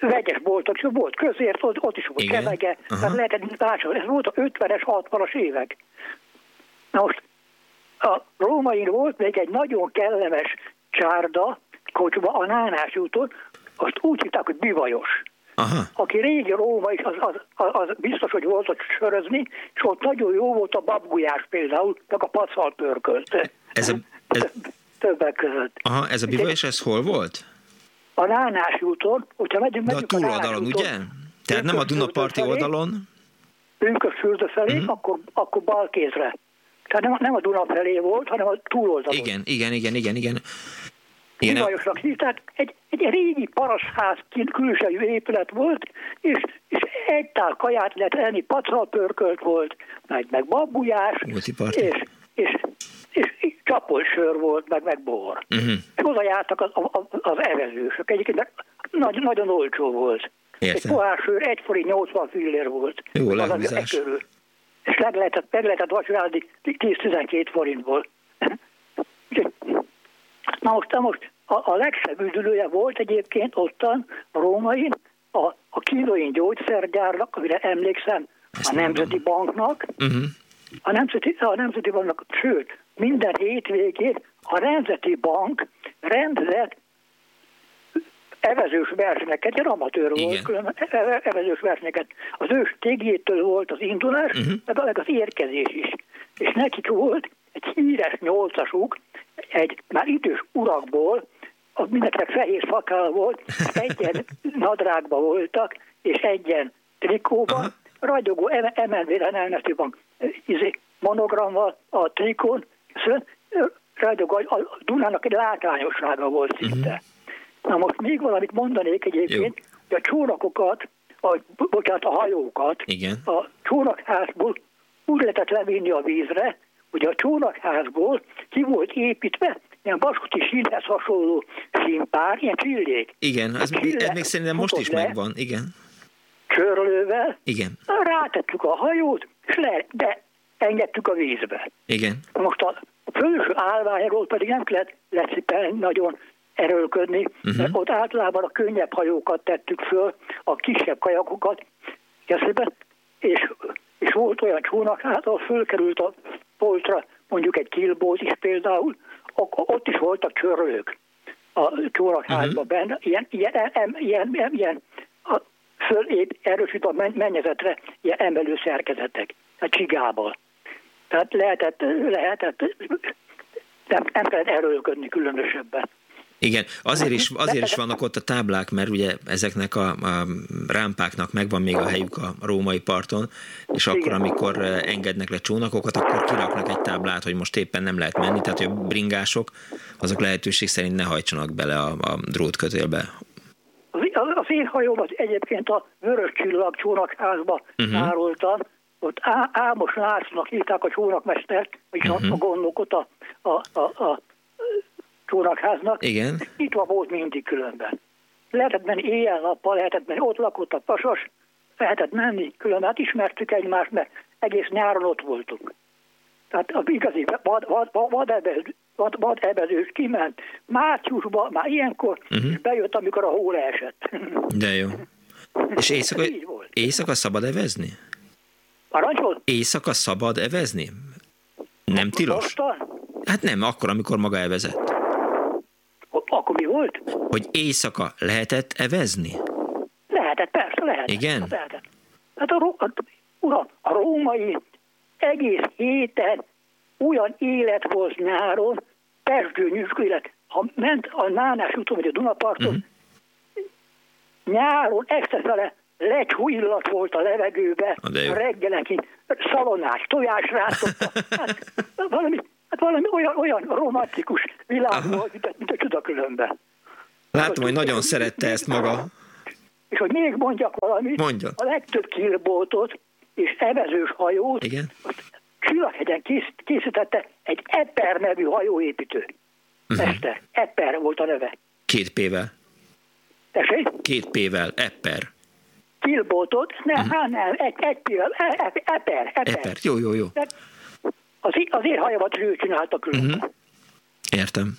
vegyes boltok, és volt közért, ott, ott is volt Igen. kemege, tehát lehetett táncolni. Ez volt a 50-es, 60-as évek. Na most a rómain volt még egy nagyon kellemes csárda, kocsma a Nánás úton, azt úgy hívták, hogy bivajos. Aha. Aki régi róma is, az, az, az, az biztos, hogy volt ott sörözni, és ott nagyon jó volt a babgulyás például, meg a pacal pörkölt. Ez a, ez... Többek között. Aha, ez a bivajos, ez hol volt? A Nánás úton, hogyha megyünk, De a túloldalon, ugye? Tehát nem a Dunaparti felé, oldalon? Pünkösfürdő felé, uh-huh. akkor, akkor bal kézre. Tehát nem, nem a Duna felé volt, hanem a túloldalon. Igen, igen, igen, igen, igen. Bajosnak hívták, egy, egy régi parasház külsejű épület volt, és, és egy tál kaját lehet enni, pacalpörkölt volt, meg, meg babujás, és, és, és, és csapolsör volt, meg, meg bor. Uh-huh. És oda jártak az, az, az evezősök. Egyébként nagy, nagyon olcsó volt. Értem. Egy pohár sör, egy forint 80 fillér volt. Jó lehúzás. És meg lehetett, meg lehetett vacsorálni 10-12 forintból. Na most, na most a, a legszebb üdülője volt egyébként ottan, a római, a, a kínóin gyógyszergyárnak, amire emlékszem, Ezt a Nemzeti mondom. Banknak, uh-huh. A, Nemzeti, a Nemzeti Banknak, sőt, minden hétvégén a Nemzeti Bank rendezett evezős versenyeket, egy amatőr volt, külön, evezős versenyeket. Az ő stégétől volt az indulás, uh-huh. meg az érkezés is. És nekik volt egy híres nyolcasuk, egy már idős urakból, az mindenkinek fehér szakál volt, egyen nadrágba voltak, és egyen trikóban, ragyogó emelvére elnetű van izé, monogrammal a trikón, szóval ragyogó, a Dunának egy látványossága volt szinte. Uh-huh. Na most még valamit mondanék egyébként, Jó. hogy a csónakokat, a, bocsánat, a hajókat Igen. a csónakházból úgy lehetett levinni a vízre, hogy a csónakházból ki volt építve ilyen vasúti színhez hasonló színpár, ilyen csillék. Igen, ez, ez még szerintem most is le, megvan, igen. Csörlővel. Igen. Rátettük a hajót, és le, de engedtük a vízbe. Igen. Most a felső állványról pedig nem kellett lecipelni nagyon erőlködni, uh-huh. mert ott általában a könnyebb hajókat tettük föl, a kisebb kajakokat, és, és volt olyan csónak, hát ahol fölkerült a poltra mondjuk egy kilbót is például, ott is voltak csörlők a csónakházban uh-huh. benne, ilyen, ilyen, ilyen, ilyen, ilyen a fölép erősít a mennyezetre ilyen emelő szerkezetek, a csigával. Tehát lehetett, lehetett nem, nem kellett erőlködni különösebben. Igen, azért is, azért is vannak ott a táblák, mert ugye ezeknek a, a rámpáknak megvan még a helyük a római parton, és akkor, amikor engednek le csónakokat, akkor kiraknak egy táblát, hogy most éppen nem lehet menni, tehát hogy a bringások, azok lehetőség szerint ne hajtsanak bele a, a drótkötélbe. Az én hajómat egyébként a Vörös Csillag csónakházba uh-huh. árultam, ott Á- Ámos Lászlónak hívták a csónakmestert, vagyis uh-huh. a gondnokot a, a, a, a csónakháznak. Igen. Itt van volt mindig különben. Lehetett menni éjjel-nappal, lehetett menni, ott lakott a pasas, lehetett menni, különben hát ismertük egymást, mert egész nyáron ott voltunk. Tehát az igazi vad, vad, vad, vad, vad, vad ebedős kiment márciusban, már ilyenkor, uh-huh. és bejött, amikor a hó leesett. De jó. És éjszaka, éjszaka szabad evezni? Parancsol? Éjszaka szabad evezni? Nem tilos? Mostan? Hát nem, akkor, amikor maga evezett. Akkor mi volt? Hogy éjszaka lehetett evezni? Lehetett, persze, lehetett. Igen? Lehetett. Hát a, a, uram, a római egész héten olyan élet volt nyáron, persgő nyüzsgő élet. Ha ment a Nánás úton, vagy a Dunaparton, uh-huh. nyáron este fele lecsú illat volt a levegőbe, a reggelenként szalonás, tojás rászokta. Hát, valami Hát valami olyan, olyan romantikus világ volt, mint, mint a csodakülönben. Látom, hogy nagyon szerette ezt maga. És hogy még mondjak valamit, Mondja. a legtöbb kilbótot és evezős hajót Igen? Csillaghegyen készítette egy Eper nevű hajóépítő. Uh-huh. Eper volt a neve. Két P-vel. Tessék? Két P-vel. Eper. Kilbótot? Nem, uh-huh. hát nem, egy, egy P-vel. E, e, eper, Eper. Eper. Jó, jó, jó. De az, az én hajamat ő csinálta külön. Uh-huh. Értem.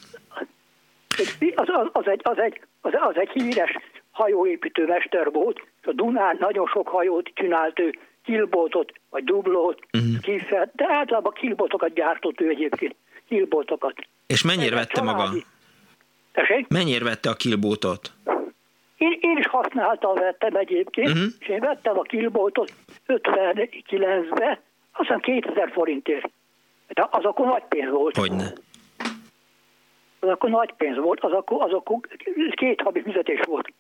Az, az, az, egy, az, egy, az, az egy híres hajóépítő mester volt. A Dunán nagyon sok hajót csinált ő, kilbótot, vagy dublót, uh-huh. kifet, de általában kilbótokat gyártott ő egyébként, kilbótokat. És mennyire vette családi. maga? Tessék? Mennyire vette a kilbótot? Én, én is használtam, vettem egyébként, uh-huh. és én vettem a kilbótot 59-be, aztán 2000 forintért. De az akkor nagy pénz volt. Hogyne. Az akkor nagy pénz volt, az akkor, az akkor két havi fizetés volt.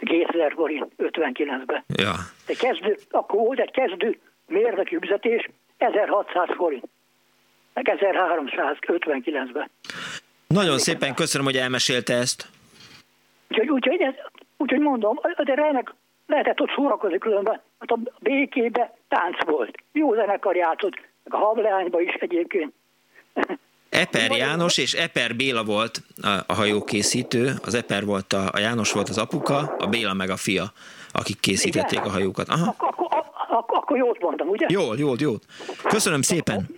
2000 forint 59-ben. Ja. De kezdő, akkor volt egy kezdő mérnöki fizetés 1600 forint. Meg 1359-ben. Nagyon szépen köszönöm, hogy elmesélte ezt. Úgyhogy, úgyhogy, ez, úgyhogy mondom, de remek lehetett ott szórakozni különben. Hát a békébe tánc volt. Jó zenekar játszott, a Havleányba is egyébként. Eper János és Eper Béla volt a hajókészítő, az Eper volt a, a János volt az apuka, a Béla meg a fia, akik készítették Igen. a hajókat. Aha. Ak- ak- ak- akkor jót mondtam, ugye? Jól, jól, jól. Köszönöm szépen.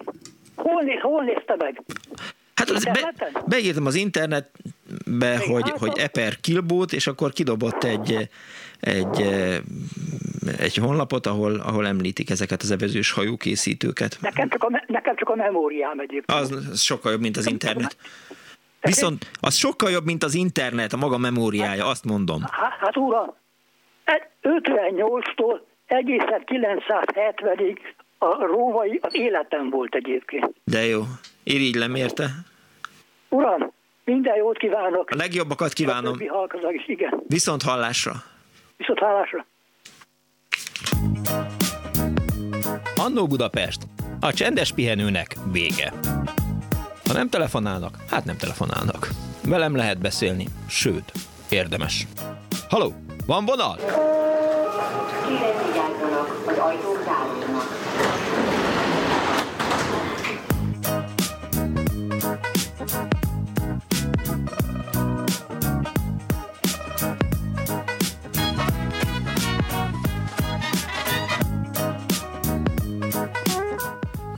Hol, néz, hol nézte meg? Hát az be, beírtam az internetbe, hogy, hogy Eper Kilbót, és akkor kidobott egy, egy, egy honlapot, ahol, ahol említik ezeket az evezős hajókészítőket. Nekem csak a, nekem csak a memóriám egyébként. Az, az sokkal jobb, mint az internet. Viszont az sokkal jobb, mint az internet, a maga memóriája, azt mondom. Hát, hát uram, 58-tól egészen 970-ig a római az életem volt egyébként. De jó. Irigylem érte? Uram, minden jót kívánok. A legjobbakat kívánom. A is, igen. Viszont hallásra. Viszont hallásra. Annó Budapest. A csendes pihenőnek vége. Ha nem telefonálnak, hát nem telefonálnak. Velem lehet beszélni, sőt, érdemes. Haló, van vonal? Kérem vigyázzanak, az ajtók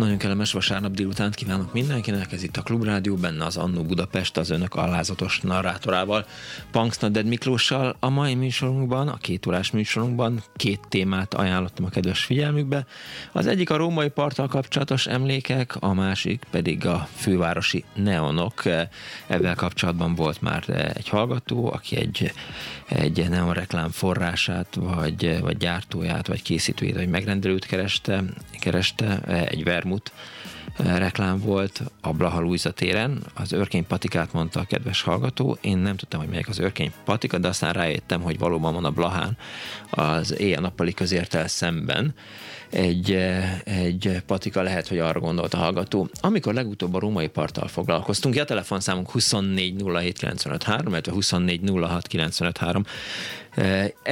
Nagyon kellemes vasárnap délután kívánok mindenkinek, ez itt a Klubrádió, benne az Annó Budapest az önök alázatos narrátorával, Punks Naded Miklóssal. A mai műsorunkban, a két órás műsorunkban két témát ajánlottam a kedves figyelmükbe. Az egyik a római parttal kapcsolatos emlékek, a másik pedig a fővárosi neonok. Ezzel kapcsolatban volt már egy hallgató, aki egy, egy neon reklám forrását, vagy, vagy gyártóját, vagy készítőjét, vagy megrendelőt kereste, kereste egy vermut reklám volt a Blaha Luisa téren, az örkény patikát mondta a kedves hallgató, én nem tudtam, hogy melyik az örkény patika, de aztán rájöttem, hogy valóban van a Blahán az éjjel-nappali közértel szemben, egy, eh, egy patika lehet, hogy arra gondolt a hallgató. Amikor legutóbb a római parttal foglalkoztunk, a telefonszámunk 24 07 illetve 24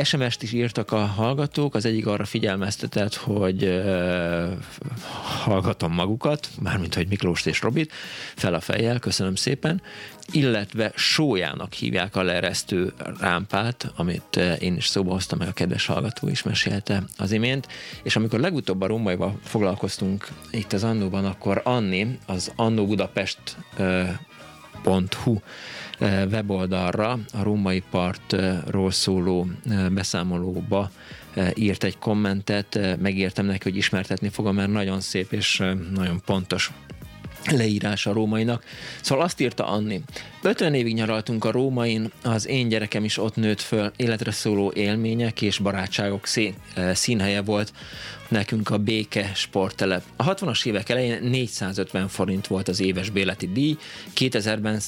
SMS-t is írtak a hallgatók, az egyik arra figyelmeztetett, hogy uh, hallgatom magukat, mármint, hogy Miklós és Robit, fel a fejjel, köszönöm szépen, illetve sójának hívják a leresztő rámpát, amit én is szóba hoztam, meg a kedves hallgató is mesélte az imént, és amikor legutóbb a Rómaival foglalkoztunk itt az Annóban, akkor Anni az Annó Budapest uh, .hu weboldalra, a római partról szóló beszámolóba írt egy kommentet, megértem neki, hogy ismertetni fogom, mert nagyon szép és nagyon pontos leírás a rómainak. Szóval azt írta Anni. 50 évig nyaraltunk a rómain, az én gyerekem is ott nőtt föl, életre szóló élmények és barátságok színhelye volt nekünk a Béke sporttelep. A 60-as évek elején 450 forint volt az éves béleti díj, 2000-ben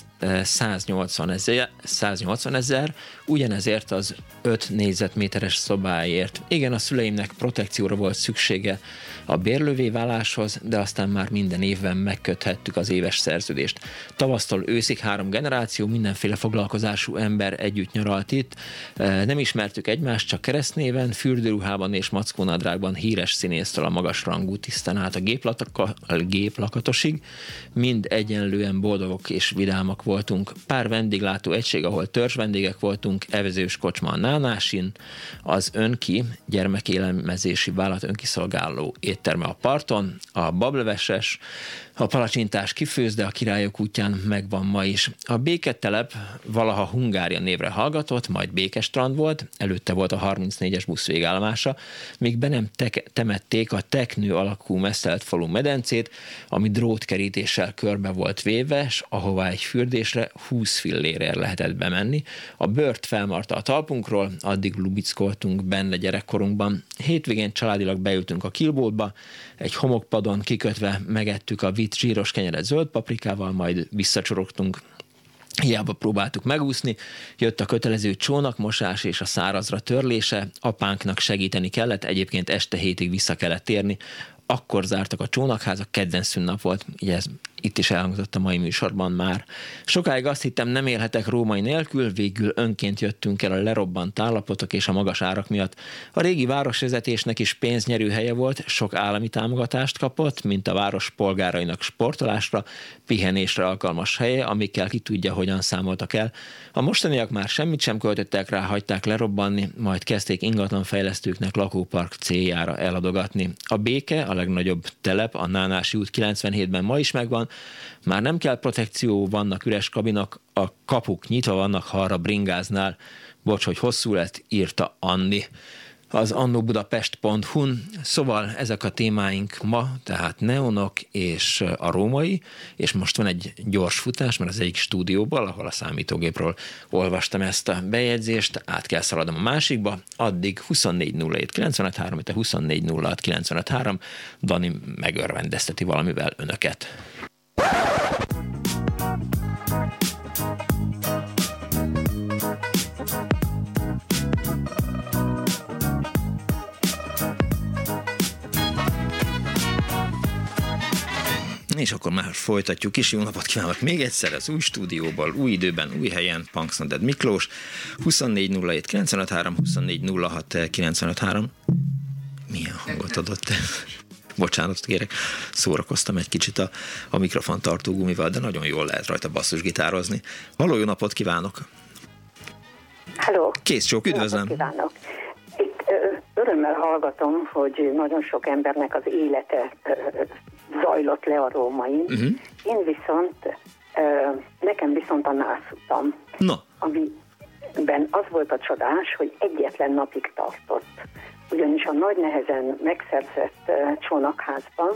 180 ezer, 180 ezer, ugyanezért az 5 négyzetméteres szobáért. Igen, a szüleimnek protekcióra volt szüksége a bérlővé váláshoz, de aztán már minden évben megköthettük az éves szerződést. Tavasztól őszig három generáció, mindenféle foglalkozású ember együtt nyaralt itt. Nem ismertük egymást, csak keresztnéven, fürdőruhában és mackónadrágban híres híres színésztől a magas rangú tisztán át a géplakatosig, mind egyenlően boldogok és vidámak voltunk. Pár vendéglátó egység, ahol törzs vendégek voltunk, evezős kocsma a Nánásin, az Önki gyermekélelmezési vállalat önkiszolgáló étterme a parton, a bableveses, a palacsintás kifőz, de a királyok útján megvan ma is. A béketelep valaha Hungária névre hallgatott, majd Békestrand volt, előtte volt a 34-es busz végállomása, míg be nem te- temették a teknő alakú messzelt falu medencét, ami drótkerítéssel körbe volt véve, s ahová egy fürdésre 20 fillérért lehetett bemenni. A bört felmarta a talpunkról, addig lubickoltunk benne gyerekkorunkban. Hétvégén családilag beültünk a kilbótba, egy homokpadon kikötve megettük a vit zsíros kenyeret zöld paprikával, majd visszacsorogtunk Hiába próbáltuk megúszni, jött a kötelező csónakmosás és a szárazra törlése, apánknak segíteni kellett, egyébként este hétig vissza kellett térni, akkor zártak a csónakházak, kedden szünnap volt, ugye ez itt is elhangzott a mai műsorban már. Sokáig azt hittem, nem élhetek római nélkül, végül önként jöttünk el a lerobbant állapotok és a magas árak miatt. A régi városvezetésnek is pénznyerő helye volt, sok állami támogatást kapott, mint a város polgárainak sportolásra, pihenésre alkalmas helye, amikkel ki tudja, hogyan számoltak el. A mostaniak már semmit sem költöttek rá, hagyták lerobbanni, majd kezdték ingatlanfejlesztőknek lakópark céljára eladogatni. A béke, a legnagyobb telep, a Nánási út 97-ben ma is megvan, már nem kell protekció, vannak üres kabinak, a kapuk nyitva vannak, ha arra bringáznál. Bocs, hogy hosszú lett, írta Anni. az annobudapest.hu-n. Szóval ezek a témáink ma, tehát neonok és a római, és most van egy gyors futás, mert az egyik stúdióból, ahol a számítógépről olvastam ezt a bejegyzést, át kell szaladnom a másikba, addig 24 953, itt a 24 953, Dani megörvendezteti valamivel önöket. És akkor már folytatjuk is. Jó napot kívánok még egyszer az új stúdióból, új időben, új helyen, Punksnoded Miklós, 24 07 953, 24 06 953. Milyen hangot adott? Bocsánatot kérek, szórakoztam egy kicsit a, a mikrofon tartó gumival, de nagyon jól lehet rajta basszusgitározni. Halló, jó napot kívánok! Hello! Kész csók, üdvözlöm! Kívánok! Itt örömmel hallgatom, hogy nagyon sok embernek az élete zajlott le a rómain. Uh-huh. Én viszont, nekem viszont a nászutam, no. amiben az volt a csodás, hogy egyetlen napig tartott. Ugyanis a nagy nehezen megszerzett csónakházban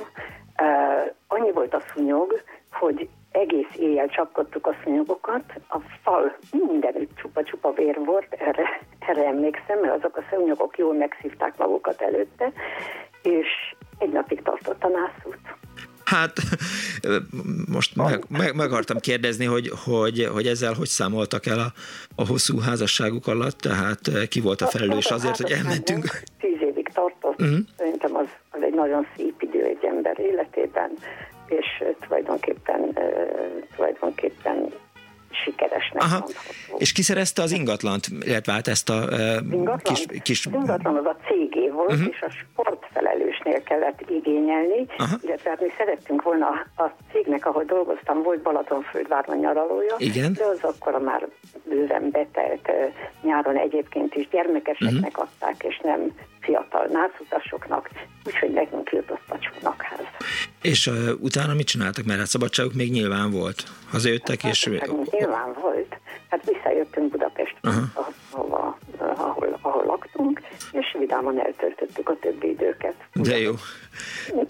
annyi volt a szúnyog, hogy egész éjjel csapkodtuk a szúnyogokat, a fal mindenütt csupa-csupa vér volt, erre, erre emlékszem, mert azok a szúnyogok jól megszívták magukat előtte, és egy napig tartott a nászút. Hát most meg, meg, meg akartam kérdezni, hogy, hogy, hogy ezzel hogy számoltak el a, a hosszú házasságuk alatt, tehát ki volt a felelős azért, hogy elmentünk? Tíz évig tartott, uh-huh. szerintem az, az egy nagyon szép idő egy ember életében, és tulajdonképpen, tulajdonképpen sikeresnek Aha. mondható. És kiszerezte az ingatlant, illetve hát ezt a uh, ingatlan? kis, kis... Az ingatlan az a cégé volt, uh-huh. és a sportfelelősnél kellett igényelni, Aha. illetve hát mi szerettünk volna a cégnek, ahol dolgoztam, volt Balatonföldvárban nyaralója, Igen. de az akkor már bőven betelt nyáron egyébként is gyermekeseknek uh-huh. adták, és nem fiatal nászutasoknak, úgyhogy nekünk jutott a csónakház. És uh, utána mit csináltak? Mert hát szabadságuk még nyilván volt. Hazajöttek, hát, és... Nyilván volt. Hát visszajöttünk Budapestre, uh-huh. ahova, ahol, ahol laktunk, és vidáman eltöltöttük a többi időket. De jó.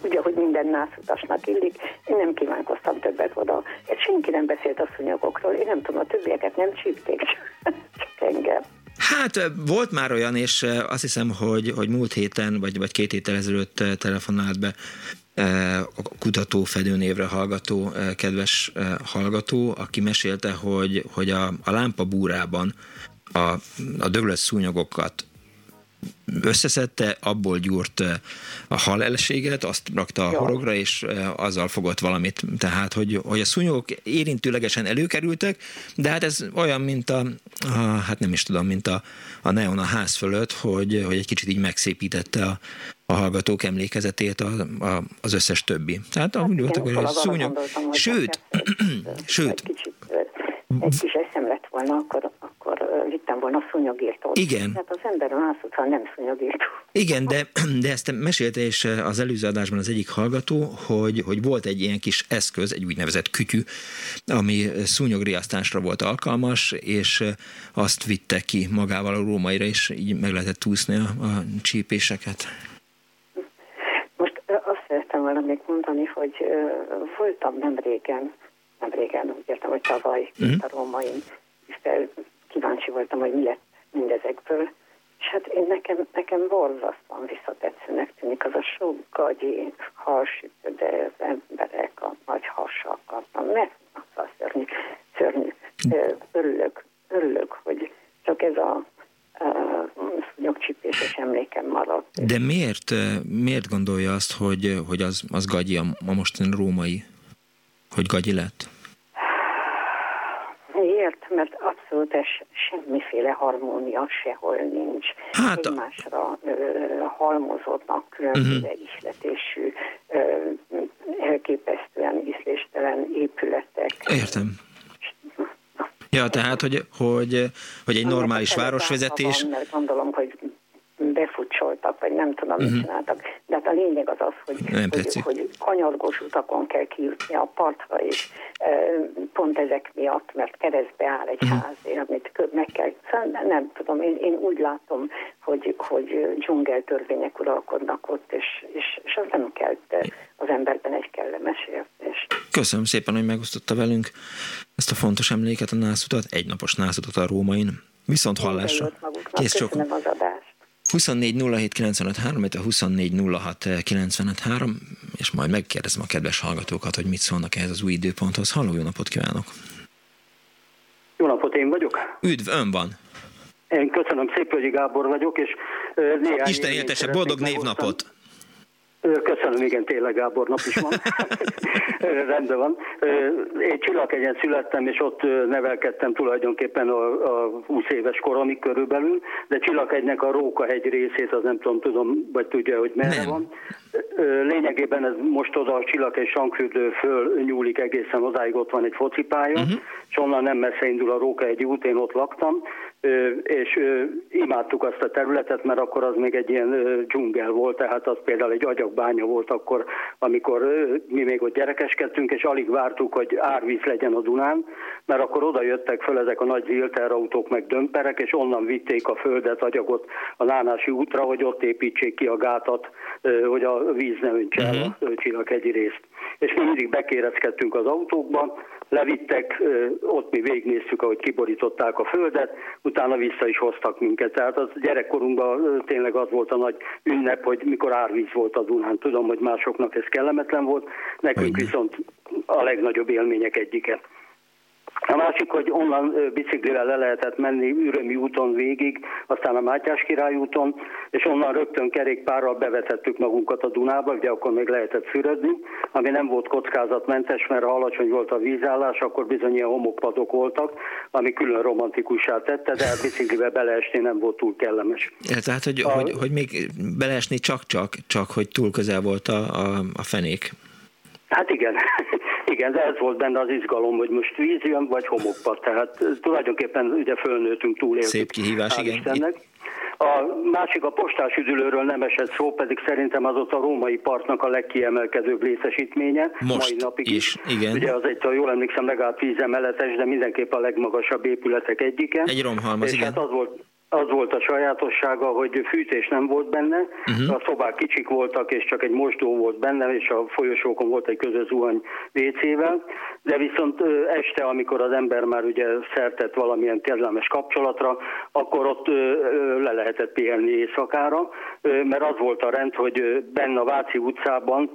Ugye, hogy minden nászutasnak illik, én nem kívánkoztam többet oda. Senki nem beszélt a szúnyogokról, én nem tudom, a többieket nem csípték, csak engem. Hát volt már olyan, és azt hiszem, hogy, hogy múlt héten, vagy, vagy két héttel ezelőtt telefonált be a kutató fedőnévre hallgató, kedves hallgató, aki mesélte, hogy, hogy a, a lámpa búrában a, a döglött szúnyogokat összeszedte, abból gyúrt a halelséget, azt rakta a horogra, és azzal fogott valamit. Tehát, hogy, hogy a szúnyogok érintőlegesen előkerültek, de hát ez olyan, mint a, a hát nem is tudom, mint a, a neon a ház fölött, hogy, hogy egy kicsit így megszépítette a, a hallgatók emlékezetét a, a, az összes többi. Tehát hát úgy voltak, hogy a szúnyog... Sőt, sőt, egy kicsit, egy kis eszem lett volna, akkor akkor vittem volna szúnyogírtó. Igen. Tehát az ember másodszor nem szúnyogírtó. Igen, de, de ezt mesélte is az előző adásban az egyik hallgató, hogy, hogy volt egy ilyen kis eszköz, egy úgynevezett kütyű, ami szúnyogriasztásra volt alkalmas, és azt vitte ki magával a rómaira, és így meg lehetett úszni a, a csípéseket. Most azt szerettem volna még mondani, hogy voltam nem régen, nem régen, úgy értem, hogy tavaly uh-huh. a római fel kíváncsi voltam, hogy mi lett mindezekből. És hát én nekem, nekem borzasztóan visszatetszőnek tűnik az a sok gagyi, halsütő, de az emberek, a nagy hasakat, a ne, a szörnyű, szörnyű. Örülök, örülök, hogy csak ez a nyugcsipéses emlékem maradt. De miért, miért gondolja azt, hogy, hogy az, az gagyi a, a mostani római, hogy gagyi lett? Miért? Mert abszolút ez semmiféle harmónia sehol nincs. Hát, Egymásra ö, halmozódnak különböző uh-huh. ihletésű, ö, elképesztően ízléstelen épületek. Értem. Ja, tehát, hogy, hogy, hogy egy normális városvezetés... Van, mert gondolom, hogy befutcsoltak, vagy nem tudom, uh-huh. mit mhm. csináltak. De hát a lényeg az az, hogy, hogy, hogy kanyargós utakon kell kijutni a partra, és e, pont ezek miatt, mert keresztbe áll egy uh-huh. ház, amit meg kell, szóval nem tudom, én, én úgy látom, hogy, hogy dzsungeltörvények uralkodnak ott, és, és, és az nem kell az emberben egy kellemes érzés. Köszönöm szépen, hogy megosztotta velünk ezt a fontos emléket, a nászutat, egynapos nászutat a rómain. Viszont hallásra. Kész sok. Köszönöm az adást. 24 07 95 3, a 24 06 95 3, és majd megkérdezem a kedves hallgatókat, hogy mit szólnak ehhez az új időponthoz. Halló, jó napot kívánok! Jó napot, én vagyok. Üdv, ön van. Én köszönöm, Szépvölgyi Gábor vagyok, és néhány... Isten éltesse, boldog névnapot! Köszönöm, igen, tényleg Gábor nap is van. Rendben van. Én Csillaghegyen születtem, és ott nevelkedtem tulajdonképpen a, a 20 éves koromig körülbelül, de Csillaghegynek a Rókahegy részét, az nem tudom, tudom, vagy tudja, hogy merre nem. van. Lényegében ez most oda a Csillaghegy Sankfürdő föl nyúlik egészen odáig, ott van egy focipálya, uh-huh. és onnan nem messze indul a Rókahegy út, én ott laktam, és imádtuk azt a területet, mert akkor az még egy ilyen dzsungel volt, tehát az például egy agyakbánya volt akkor, amikor mi még ott gyerekeskedtünk, és alig vártuk, hogy árvíz legyen a Dunán, mert akkor oda jöttek föl ezek a nagy zilterautók meg dömperek, és onnan vitték a földet, agyagot a Nánási útra, hogy ott építsék ki a gátat, hogy a víz ne öntse el a mhm. Csillaghegyi részt. És mi mindig bekéreckedtünk az autókba, levittek, ott mi végignéztük, ahogy kiborították a földet, utána vissza is hoztak minket. Tehát az gyerekkorunkban tényleg az volt a nagy ünnep, hogy mikor árvíz volt a Dunán. Tudom, hogy másoknak ez kellemetlen volt, nekünk viszont a legnagyobb élmények egyike. A másik, hogy onnan biciklivel le lehetett menni Ürömi úton végig, aztán a Mátyás király úton, és onnan rögtön kerékpárral bevetettük magunkat a Dunába, ugye akkor még lehetett fürödni, ami nem volt kockázatmentes, mert ha alacsony volt a vízállás, akkor bizony ilyen homokpadok voltak, ami külön romantikussá tette, de hát biciklivel beleesni nem volt túl kellemes. Ja, tehát, hogy, a... hogy, hogy még beleesni csak-csak, csak hogy túl közel volt a, a, a fenék. Hát igen, igen, de ez volt benne az izgalom, hogy most víz jön, vagy homokba. Tehát tulajdonképpen ugye fölnőttünk, túléltük. Szép kihívás, igen. Istennek. A másik a postás üdülőről nem esett szó, pedig szerintem az ott a római partnak a legkiemelkedőbb létesítménye. Most mai napig is, igen. Ugye az egy, ha jól emlékszem, legalább tíz emeletes, de mindenképp a legmagasabb épületek egyike. Egy romhalmaz, és igen. Hát az volt, az volt a sajátossága, hogy fűtés nem volt benne, uh-huh. a szobák kicsik voltak, és csak egy mosdó volt benne, és a folyosókon volt egy közös zuhany WC-vel, de viszont este, amikor az ember már ugye szertett valamilyen kellemes kapcsolatra, akkor ott le lehetett pihenni éjszakára, mert az volt a rend, hogy benne a Váci utcában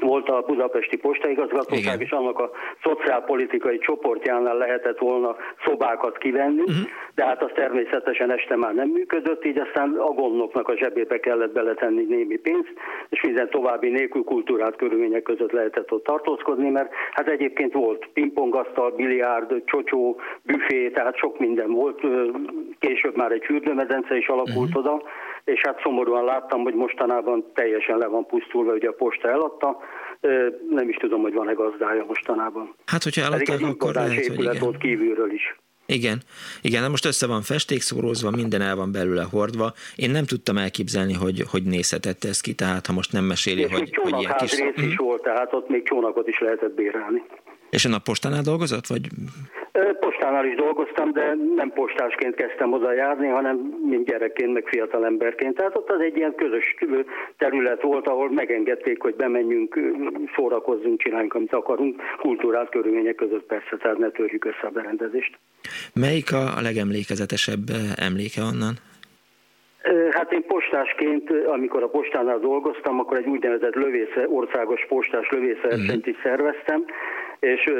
volt a budapesti postaigazgatóság, és annak a szociálpolitikai csoportjánál lehetett volna szobákat kivenni, uh-huh. de hát az természetesen este már nem működött, így aztán a gondnoknak a zsebébe kellett beletenni némi pénzt, és minden további nélkül kultúrát körülmények között lehetett ott tartózkodni, mert hát egyébként volt pingpongasztal, biliárd, csocsó, büfé, tehát sok minden volt, később már egy fürdőmedence is alakult uh-huh. oda, és hát szomorúan láttam, hogy mostanában teljesen le van pusztulva, ugye a posta eladta, nem is tudom, hogy van-e gazdája mostanában. Hát, hogyha eladták, akkor lehet, hogy igen. volt kívülről is. Igen, igen, de most össze van festékszórózva, minden el van belőle hordva. Én nem tudtam elképzelni, hogy, hogy nézhetett ez ki, tehát ha most nem meséli, és hogy, hogy ilyen kis... rész is mhm. volt, tehát ott még csónakot is lehetett bérelni. És ön a postánál dolgozott, vagy Postánál is dolgoztam, de nem postásként kezdtem oda járni, hanem mint gyerekként, meg fiatal emberként. Tehát ott az egy ilyen közös terület volt, ahol megengedték, hogy bemenjünk, szórakozzunk, csináljunk, amit akarunk, kultúrát körülmények között persze, tehát ne törjük össze a berendezést. Melyik a legemlékezetesebb emléke onnan? Hát én postásként, amikor a postánál dolgoztam, akkor egy úgynevezett lövésze, országos postás lövészeversenyt is szerveztem, és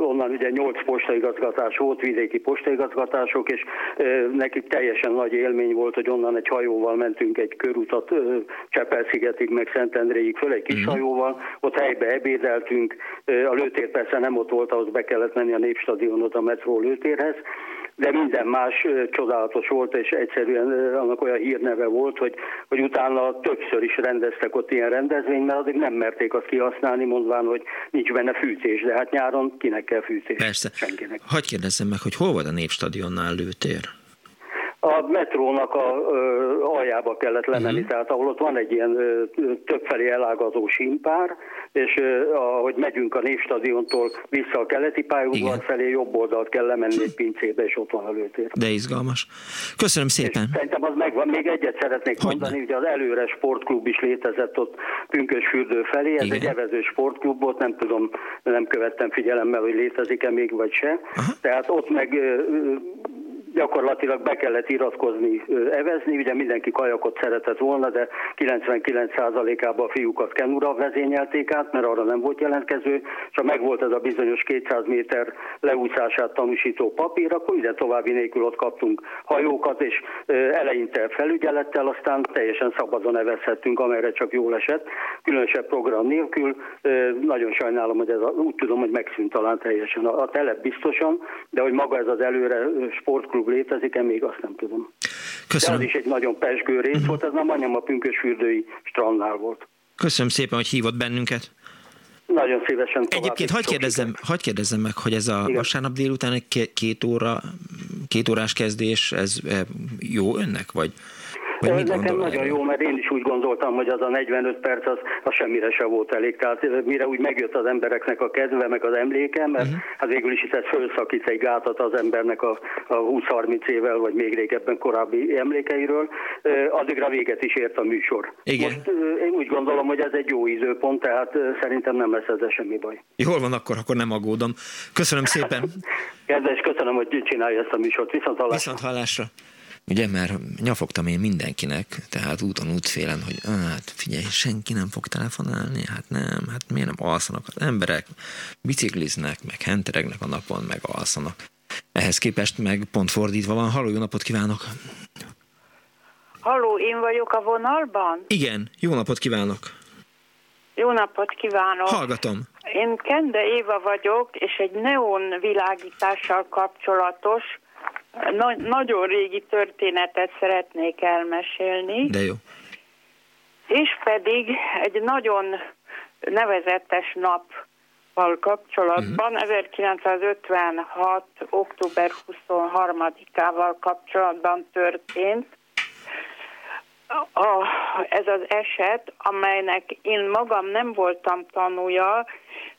onnan ugye nyolc postaigazgatás volt, vidéki postaigazgatások, és nekik teljesen nagy élmény volt, hogy onnan egy hajóval mentünk egy körutat Csepel-szigetig, meg Szentendréig föl egy kis uh-huh. hajóval, ott helybe ebédeltünk, a lőtér persze nem ott volt, ahhoz be kellett menni a Népstadionot a metró lőtérhez, de minden más csodálatos volt, és egyszerűen annak olyan hírneve volt, hogy, hogy utána többször is rendeztek ott ilyen rendezvényt, mert addig nem merték azt kihasználni, mondván, hogy nincs benne fűtés, de hát nyáron kinek kell fűtés? Persze. Senkinek. Hagy kérdezzem meg, hogy hol volt a Népstadionnál lőtér? A metrónak a ö, aljába kellett lemenni, uh-huh. tehát ahol ott van egy ilyen ö, többfelé elágazó símpár, és ö, ahogy megyünk a Névstadiontól vissza a keleti pályaudvar felé, jobb oldalt kell lemenni egy pincébe, és ott van a lőtér. De izgalmas. Köszönöm szépen. És szerintem az megvan. Még egyet szeretnék hogy mondani, hogy az előre sportklub is létezett ott Pünkösfürdő felé. Ez Igen. egy evező sportklub volt, nem tudom, nem követtem figyelemmel, hogy létezik-e még vagy se. Aha. Tehát ott meg gyakorlatilag be kellett iratkozni, evezni, ugye mindenki kajakot szeretett volna, de 99%-ában a fiúkat kenura vezényelték át, mert arra nem volt jelentkező, és ha megvolt ez a bizonyos 200 méter leúszását tanúsító papír, akkor ide további nélkül ott kaptunk hajókat, és eleinte felügyelettel, aztán teljesen szabadon evezhettünk, amelyre csak jól esett, különösebb program nélkül. Nagyon sajnálom, hogy ez a, úgy tudom, hogy megszűnt talán teljesen a, a telep biztosan, de hogy maga ez az előre sportklub klub létezik-e, még azt nem tudom. Köszönöm. De az is egy nagyon pesgő rész uh-huh. volt, ez nem anyám a pünkösfürdői strandnál volt. Köszönöm szépen, hogy hívott bennünket. Nagyon szívesen Egyébként hagyd kérdezzem, hagy kérdezzem meg, hogy ez a Igen. vasárnap délután egy két, óra, két órás kezdés, ez eh, jó önnek, vagy vagy mit Nekem nagyon erről? jó, mert én is úgy gondoltam, hogy az a 45 perc az, az semmire se volt elég. Tehát mire úgy megjött az embereknek a kedve, meg az emléke, mert uh-huh. hát végül is itt ez fölszakít egy gátat az embernek a, a 20-30 évvel, vagy még régebben korábbi emlékeiről, addigra véget is ért a műsor. Igen. Most én úgy gondolom, hogy ez egy jó időpont, tehát szerintem nem lesz ezzel semmi baj. Jól van, akkor, akkor nem aggódom. Köszönöm szépen. Kedves, köszönöm, hogy csinálja ezt a műsort. Viszont hallásra. Viszont hallásra. Ugye, mert nyafogtam én mindenkinek, tehát úton útfélen, hogy hát figyelj, senki nem fog telefonálni, hát nem, hát miért nem alszanak az emberek, bicikliznek, meg henteregnek a napon, meg alszanak. Ehhez képest meg pont fordítva van. Halló, jó napot kívánok! Halló, én vagyok a vonalban? Igen, jó napot kívánok! Jó napot kívánok! Hallgatom! Én Kende Éva vagyok, és egy neon világítással kapcsolatos na- nagyon régi történetet szeretnék elmesélni. De jó. És pedig egy nagyon nevezetes nappal kapcsolatban, uh-huh. 1956. október 23-ával kapcsolatban történt. A, ez az eset, amelynek én magam nem voltam tanúja,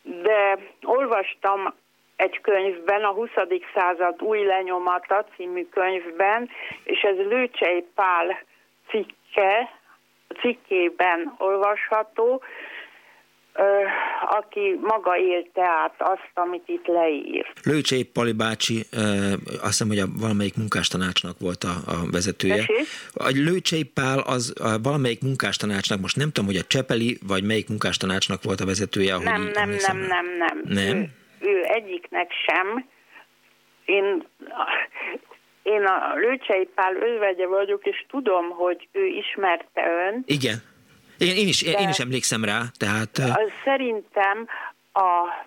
de olvastam egy könyvben, a 20. század új lenyomata című könyvben, és ez Lőcsei Pál cikke, cikkében olvasható, aki maga élte át azt, amit itt leír. Lőcsei Pali bácsi, azt hiszem, hogy a valamelyik munkástanácsnak volt a, a vezetője. Tessék? A Lőcsei Pál az a valamelyik munkástanácsnak, most nem tudom, hogy a Csepeli, vagy melyik munkástanácsnak volt a vezetője. Ahogy nem, nem, nem, nem, nem. Nem? Ő egyiknek sem. Én, én a Lőcsei Pál özvegye vagyok, és tudom, hogy ő ismerte ön. Igen. Én, én, is, én is emlékszem rá, tehát... Az szerintem a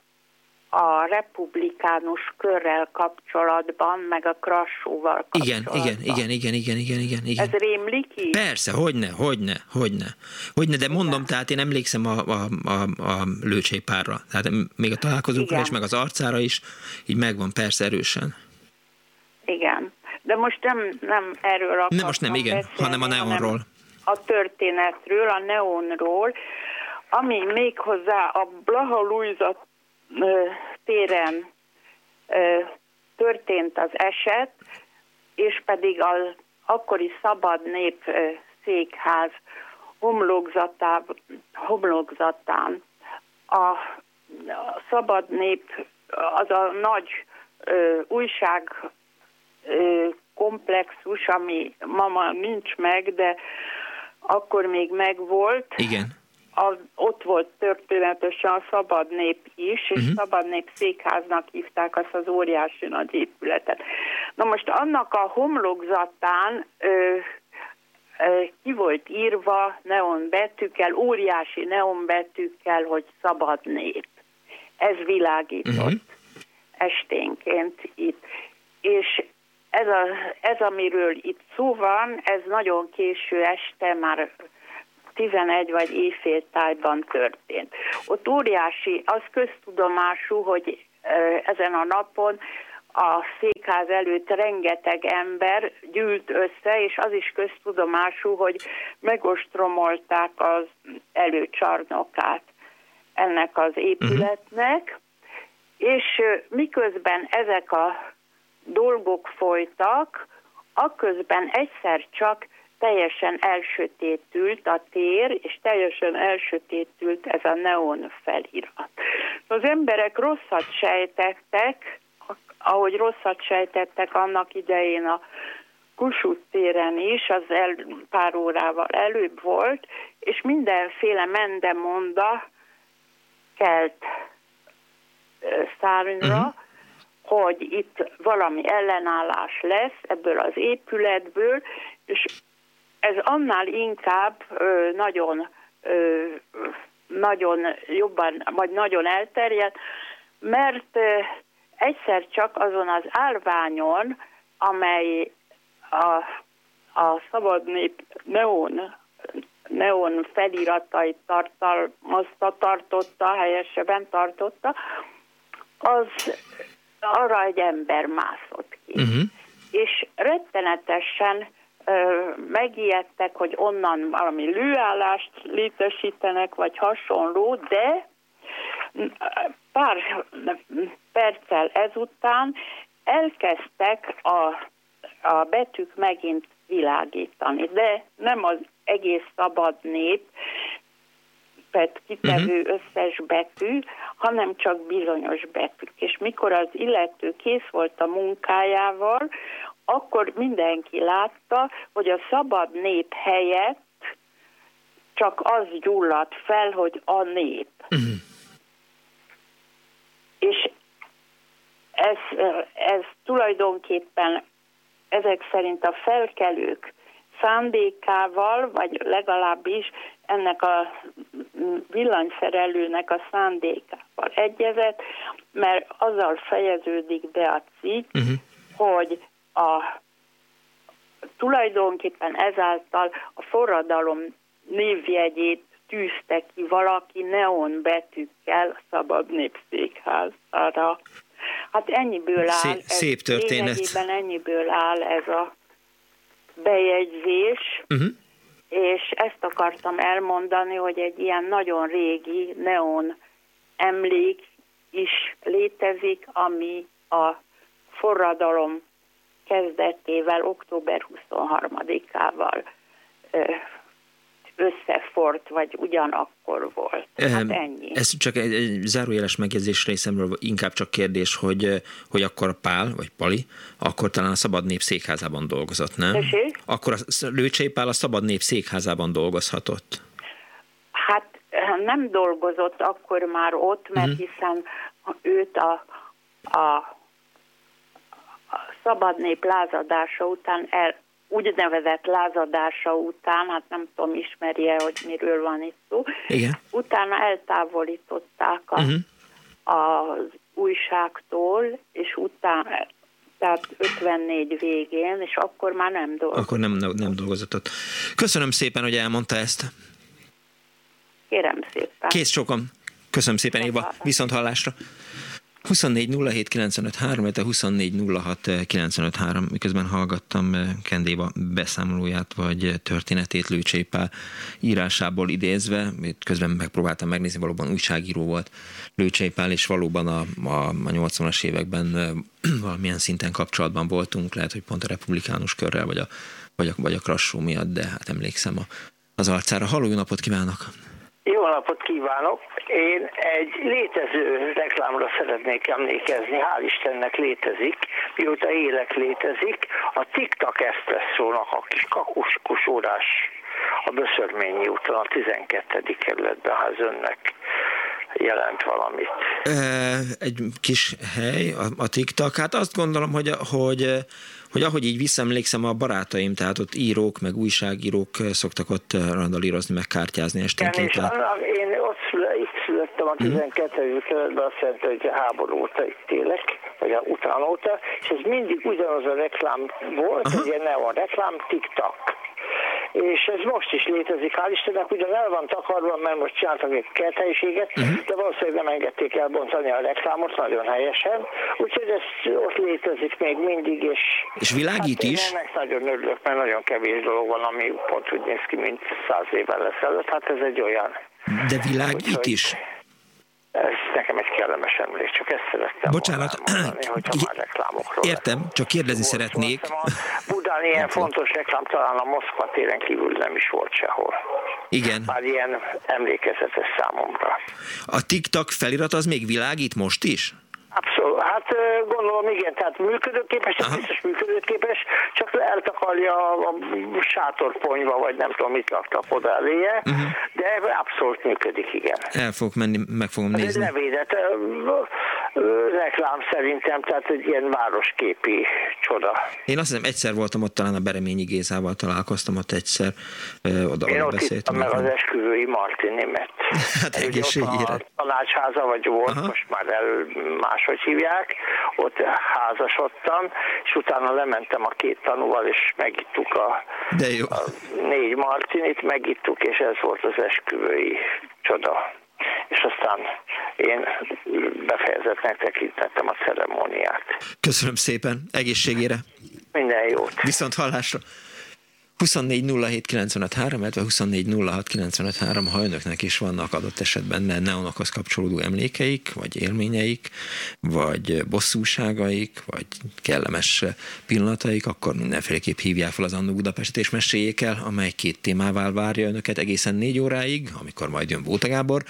a republikánus körrel kapcsolatban, meg a Krassóval kapcsolatban. Igen, igen, igen, igen, igen, igen, igen, igen. Ez rémlik így? Persze, hogyne, hogyne, hogyne. Hogyne, de mondom, igen. tehát én emlékszem a, a, a, a lőcsépárra. Tehát még a találkozókra is, meg az arcára is, így megvan persze erősen. Igen, de most nem, nem erről akartam Nem most nem, igen, beszélni, hanem a neonról. A történetről, a neonról, ami még hozzá a Blaha Luisa téren történt az eset, és pedig az akkori szabad nép székház homlokzatán a szabad nép az a nagy ö, újság ö, komplexus, ami ma már nincs meg, de akkor még megvolt. Igen a, ott volt történetesen a Szabad Nép is, és uh-huh. Szabad Nép székháznak hívták azt az óriási nagy épületet. Na most annak a homlokzatán ö, ö, ki volt írva neon betűkkel, óriási neon betűkkel, hogy Szabad Nép. Ez világított uh-huh. esténként itt. És ez, a, ez, amiről itt szó van, ez nagyon késő este, már 11 vagy éjféltájban történt. Ott óriási, az köztudomású, hogy ezen a napon a székház előtt rengeteg ember gyűlt össze, és az is köztudomású, hogy megostromolták az előcsarnokát ennek az épületnek, és miközben ezek a dolgok folytak, akközben egyszer csak teljesen elsötétült a tér, és teljesen elsötétült ez a neon felirat. Az emberek rosszat sejtettek, ahogy rosszat sejtettek annak idején a Kossuth téren is, az el, pár órával előbb volt, és mindenféle mendemonda kelt szárnyra, uh-huh. hogy itt valami ellenállás lesz ebből az épületből, és ez annál inkább ö, nagyon, ö, nagyon jobban, vagy nagyon elterjedt, mert ö, egyszer csak azon az állványon, amely a, a Szabad Nép neon, neon feliratait tartalmazta, tartotta, helyesebben tartotta, az arra egy ember mászott ki. Uh-huh. És rettenetesen megijedtek, hogy onnan valami lőállást létesítenek, vagy hasonló, de pár perccel ezután elkezdtek a, a betűk megint világítani, de nem az egész szabad nép, képet kitevő uh-huh. összes betű, hanem csak bizonyos betűk. És mikor az illető kész volt a munkájával, akkor mindenki látta, hogy a szabad nép helyett csak az gyulladt fel, hogy a nép. Uh-huh. És ez, ez tulajdonképpen ezek szerint a felkelők szándékával, vagy legalábbis ennek a villanyszerelőnek a szándékával egyezett, mert azzal fejeződik be a cikk, uh-huh. hogy a tulajdonképpen ezáltal a forradalom névjegyét tűzte ki valaki neon betűkkel a szabad népszékházára. Hát ennyiből áll, szép, szép történet. ennyiből áll ez a bejegyzés, uh-huh. és ezt akartam elmondani, hogy egy ilyen nagyon régi neon emlék is létezik, ami a forradalom kezdetével, október 23-ával összefort, vagy ugyanakkor volt. Hát ennyi. Ez csak egy, egy zárójeles megjegyzés részemről, inkább csak kérdés, hogy, hogy akkor Pál, vagy Pali, akkor talán a Szabad Nép székházában dolgozott, nem? Tessék? Akkor a Lőcsei Pál a Szabad Nép székházában dolgozhatott. Hát nem dolgozott akkor már ott, mert uh-huh. hiszen őt a, a, a Szabad Nép lázadása után el, úgynevezett lázadása után, hát nem tudom, ismerje, hogy miről van itt szó, Igen. utána eltávolították a, uh-huh. az újságtól, és utána, tehát 54 végén, és akkor már nem dolgozott. Akkor nem, nem dolgozott ott. Köszönöm szépen, hogy elmondta ezt. Kérem szépen. Kész sokan. Köszönöm szépen, Éva. Viszont hallásra. 24 07 95 3, 24 06 95 3, miközben hallgattam eh, Kendéva beszámolóját, vagy történetét Lőcsépál írásából idézve, közben megpróbáltam megnézni, valóban újságíró volt Lőcsépál, és valóban a, a, a 80-as években eh, valamilyen szinten kapcsolatban voltunk, lehet, hogy pont a republikánus körrel, vagy a, vagy a, vagy a krassó miatt, de hát emlékszem a, az arcára. Halló, napot kívánok! Jó napot kívánok! Én egy létező reklámra szeretnék emlékezni, hál' Istennek létezik, mióta élek létezik, a TikTok eszpresszónak a kis kakus kusórás a Böszörményi úton, a 12. kerületben, ha önnek jelent valamit. Egy kis hely, a TikTok, hát azt gondolom, hogy, hogy hogy ahogy így visszaemlékszem, a barátaim, tehát ott írók, meg újságírók szoktak ott randalírozni, meg kártyázni esténként. Igen, én ott szüle, itt születtem a 12. Mm. kerületben, azt jelenti, hogy a háború óta itt élek, vagy a utána óta, és ez mindig ugyanaz a reklám volt, Aha. ugye neon reklám, TikTok. És ez most is létezik, hál' Istennek, ugyan el van takarva, mert most csináltak egy kerthelyiséget, uh-huh. de valószínűleg nem engedték elbontani a reklámot nagyon helyesen, úgyhogy ez ott létezik még mindig, és... És világít hát is? ennek nagyon örülök, mert nagyon kevés dolog van, ami pont úgy néz ki, mint száz évvel ezelőtt, hát ez egy olyan... De világít úgyhogy... is? Ez nekem egy kellemes emlék, csak ezt szerettem Bocsánat, mondani, hogyha már reklámokról Értem, lesz. csak kérdezni volt, szeretnék. Budán ilyen fontos reklám talán a Moszkva téren kívül nem is volt sehol. Igen. Már ilyen emlékezetes számomra. A TikTok felirat az még világít most is? Abszolút. Hát gondolom igen, tehát működőképes, ez biztos működőképes, csak eltakarja a sátorponyva, vagy nem tudom, mit laktak oda eléje, uh-huh. de abszolút működik, igen. El fogok menni, meg fogom nézni. Ez levédett reklám szerintem, tehát egy ilyen városképi csoda. Én azt hiszem, egyszer voltam ott, talán a Bereményi Gézával találkoztam ott egyszer, oda, Én ott beszéltem. meg az esküvői Martinimet. hát egészségére. A tanácsháza vagy volt, Aha. most már el máshogy hívják, ott házasodtam, és utána lementem a két tanúval, és megittuk a, De jó. a négy Martinit, megittuk, és ez volt az esküvői csoda. És aztán én befejezetnek tekintettem a ceremóniát. Köszönöm szépen, egészségére! Minden jót! Viszont hallásra! 24 07 illetve 24 ha önöknek is vannak adott esetben neonokhoz kapcsolódó emlékeik, vagy élményeik, vagy bosszúságaik, vagy kellemes pillanataik, akkor mindenféleképp hívják fel az Annó Budapestet és meséljék el, amely két témával várja önöket egészen négy óráig, amikor majd jön Bóta Gábor.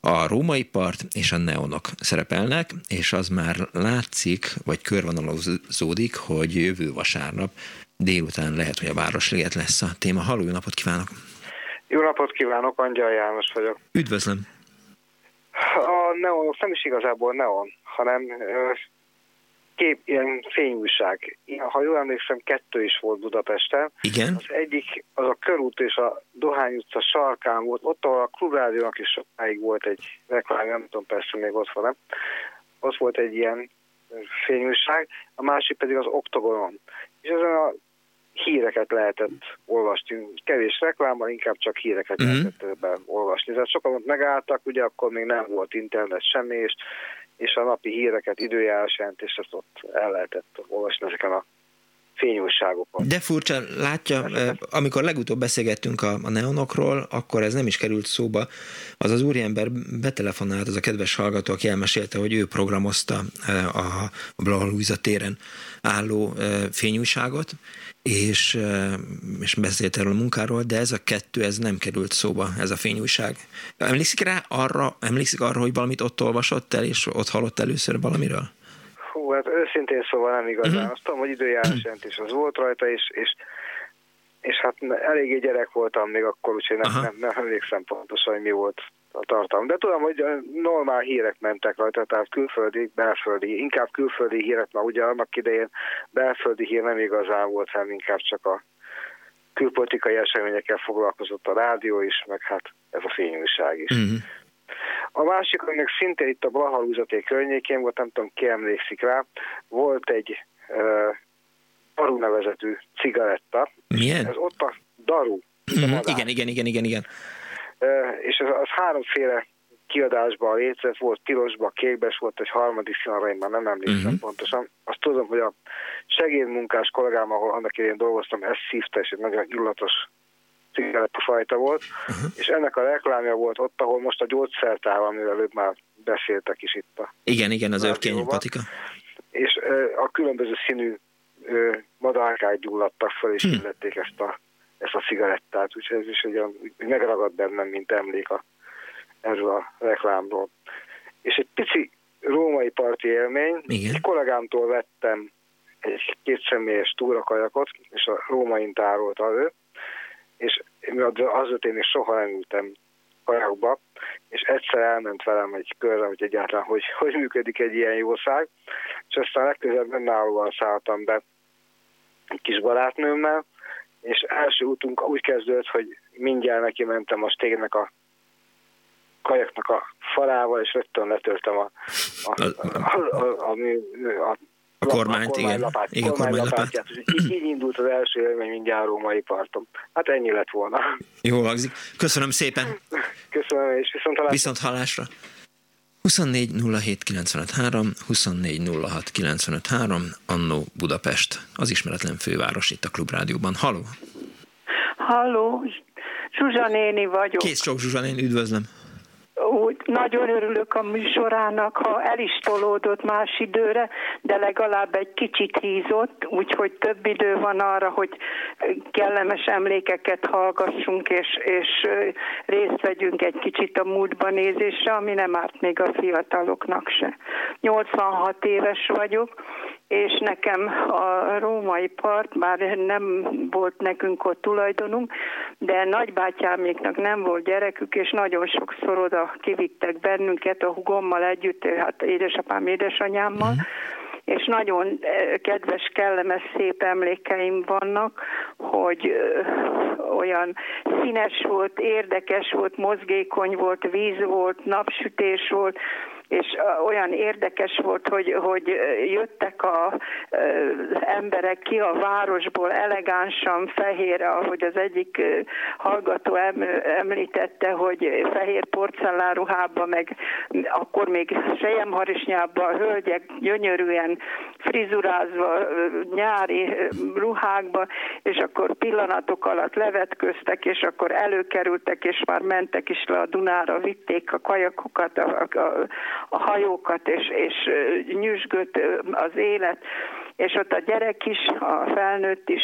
A római part és a neonok szerepelnek, és az már látszik, vagy körvonalazódik, hogy jövő vasárnap délután lehet, hogy a Városliget lesz a téma. Halló, jó napot kívánok! Jó napot kívánok, Angyal János vagyok. Üdvözlöm! A neon nem is igazából neon, hanem kép, ilyen fényújság. Ha jól emlékszem, kettő is volt Budapesten. Igen? Az egyik, az a Körút és a Dohány utca sarkán volt, ott ahol a Klubrádiónak is sokáig volt egy reklám, nem tudom, persze még ott van? Ott volt egy ilyen fényújság, a másik pedig az Oktogonon. És ezen a híreket lehetett olvasni. Kevés reklámmal, inkább csak híreket uh-huh. lehetett olvasni. Tehát sokan ott megálltak, ugye akkor még nem volt internet semmi, és, és a napi híreket, időjárás jelentést azt ott el lehetett olvasni ezeken a fényújságokon. De furcsa, látja, amikor legutóbb beszélgettünk a, a neonokról, akkor ez nem is került szóba. Az az úriember betelefonált, az a kedves hallgató, aki elmesélte, hogy ő programozta a, a Blahalújza téren álló fényújságot, és, és beszélt erről a munkáról, de ez a kettő, ez nem került szóba, ez a fényújság. Emlékszik rá arra, emlékszik arra, hogy valamit ott olvasott el, és ott hallott először valamiről? Hú, hát őszintén szóval nem igazán. Uh-huh. Azt tudom, hogy időjárás jelentés az volt rajta, és, és, és hát eléggé gyerek voltam még akkor, úgyhogy nem, nem, nem emlékszem pontosan, hogy mi volt a tartalom. De tudom, hogy normál hírek mentek rajta, tehát külföldi, belföldi, inkább külföldi hírek, mert ugye annak idején belföldi hír nem igazán volt, hanem inkább csak a külpolitikai eseményekkel foglalkozott a rádió is, meg hát ez a fényújság is. Uh-huh. A másik, aminek szinte itt a Blahalúzaté környékén volt, nem tudom, ki emlékszik rá, volt egy uh, Daru nevezetű cigaretta. Milyen? Ez ott a Daru. Uh-huh. Igen, igen, igen, igen, igen és az, az háromféle kiadásban létezett, volt pirosban, kékben, és volt egy harmadik szín, arra én már nem emlékszem uh-huh. pontosan. Azt tudom, hogy a segédmunkás kollégám, ahol annak idején dolgoztam, ezt szívta, és egy nagyon illatos fajta volt, uh-huh. és ennek a reklámja volt ott, ahol most a gyógyszertár, amivel előbb már beszéltek is itt a Igen, igen, az örkény patika. És a különböző színű madárkáit gyulladtak fel, és hmm. illették ezt a ezt a cigarettát, úgyhogy ez is egy olyan, megragad bennem, mint emlék a, erről a reklámról. És egy pici római parti élmény, Igen. egy kollégámtól vettem egy kétszemélyes túrakajakot, és a rómain tárolta ő, és azért én is soha nem ültem kajakba, és egyszer elment velem egy körre, hogy egyáltalán hogy, hogy működik egy ilyen jószág, és aztán legközelebb önállóan szálltam be kis barátnőmmel, és első útunk úgy kezdődött, hogy mindjárt neki mentem a stégnek a kajaknak a falával, és rögtön letörtem a, a, a, a, a, a, a a kormányt, igen. Lapát, igen, kormánylapátját. Így, így indult az első élmény mindjárt a római parton. Hát ennyi lett volna. Jó hangzik. Köszönöm szépen. Köszönöm, és viszont hallásra. Viszont hallásra. 24 07 24 06 Annó Budapest, az ismeretlen főváros itt a Klubrádióban. Haló! Halló, Zsuzsa néni vagyok. Kész sok Zsuzsa néni, üdvözlöm úgy nagyon örülök a műsorának, ha el is tolódott más időre, de legalább egy kicsit hízott, úgyhogy több idő van arra, hogy kellemes emlékeket hallgassunk, és, és részt vegyünk egy kicsit a múltban nézésre, ami nem árt még a fiataloknak se. 86 éves vagyok, és nekem a római part, bár nem volt nekünk ott tulajdonunk, de nagybátyáméknak nem volt gyerekük, és nagyon sokszor oda kivittek bennünket a hugommal együtt, hát édesapám, édesanyámmal, mm. és nagyon kedves, kellemes, szép emlékeim vannak, hogy olyan színes volt, érdekes volt, mozgékony volt, víz volt, napsütés volt, és olyan érdekes volt, hogy, hogy jöttek a, az emberek ki a városból elegánsan fehér, ahogy az egyik hallgató említette, hogy fehér porcelánruhába, meg akkor még sejemharisnyába a hölgyek gyönyörűen frizurázva, nyári ruhákba, és akkor pillanatok alatt levetköztek, és akkor előkerültek, és már mentek is le a Dunára, vitték a kajakokat, a, a, a hajókat, és, és nyüzsgött az élet, és ott a gyerek is, a felnőtt is,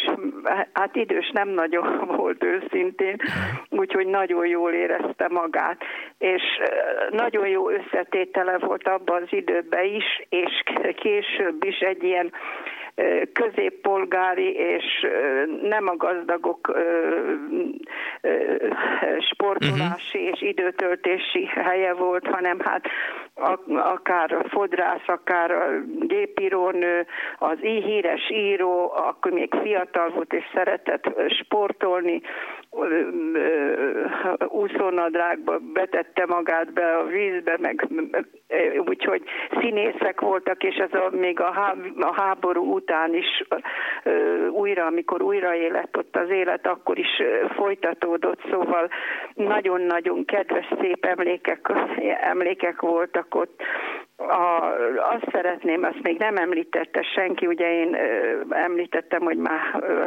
hát idős nem nagyon volt őszintén, úgyhogy nagyon jól érezte magát, és nagyon jó összetétele volt abban az időben is, és később is egy ilyen középpolgári és nem a gazdagok sportolási uh-huh. és időtöltési helye volt, hanem hát akár fodrász, akár gépírónő, az íhíres író, akkor még fiatal volt és szeretett sportolni, úszónadrágba betette magát be a vízbe, meg úgyhogy színészek voltak, és ez a, még a, a háború után is újra, amikor újra élet ott az élet, akkor is folytatódott, szóval nagyon-nagyon kedves, szép emlékek, emlékek voltak ott. A, azt szeretném, azt még nem említette senki, ugye én ö, említettem, hogy már ö,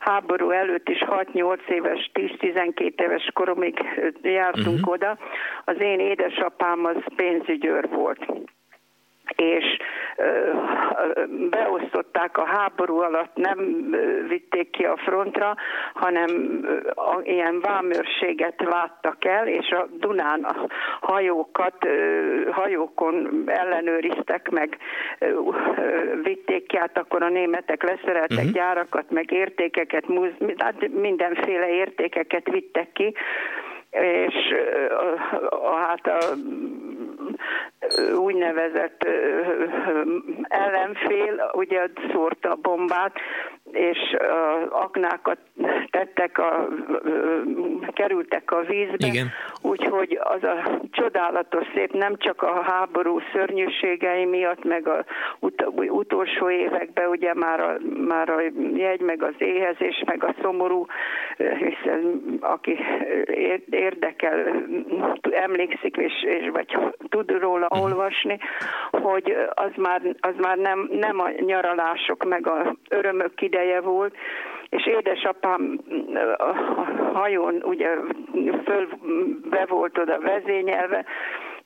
háború előtt is 6-8 éves, 10-12 éves koromig jártunk uh-huh. oda. Az én édesapám az pénzügyőr volt és beosztották a háború alatt, nem vitték ki a frontra, hanem ilyen vámőrséget láttak el, és a Dunán a hajókat, hajókon ellenőriztek meg, vitték ki, át akkor a németek leszereltek uh-huh. gyárakat, meg értékeket, hát mindenféle értékeket vittek ki, és hát a úgynevezett ellenfél ugye szórta a bombát, és aknákat tettek, a, kerültek a vízbe, Igen. úgyhogy az a csodálatos szép, nem csak a háború szörnyűségei miatt, meg a ut- utolsó években ugye már a, már a jegy, meg az éhezés, meg a szomorú, hiszen aki érdekel, emlékszik, és, és vagy tud róla mhm. olvasni, hogy az már, az már nem, nem a nyaralások, meg a örömök ideje volt, és édesapám a hajón ugye föl be volt oda vezényelve,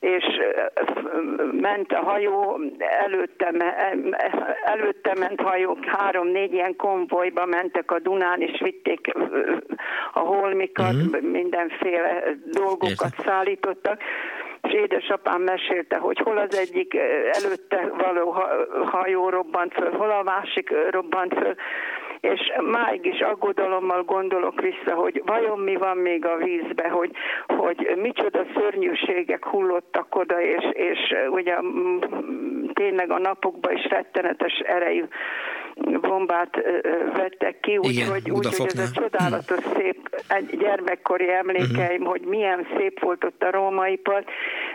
és ment a hajó, előtte, előtte ment hajók, három-négy ilyen konvojba mentek a Dunán, és vitték a holmikat, uh-huh. mindenféle dolgokat Érte. szállítottak, édesapám mesélte, hogy hol az egyik előtte való hajó robbant föl, hol a másik robbant föl, és máig is aggodalommal gondolok vissza, hogy vajon mi van még a vízbe, hogy, hogy micsoda szörnyűségek hullottak oda, és, és ugye tényleg a napokban is rettenetes erejű bombát vettek ki, úgyhogy úgy, úgy, ez a csodálatos hmm. szép gyermekkori emlékeim, uh-huh. hogy milyen szép volt ott a római part,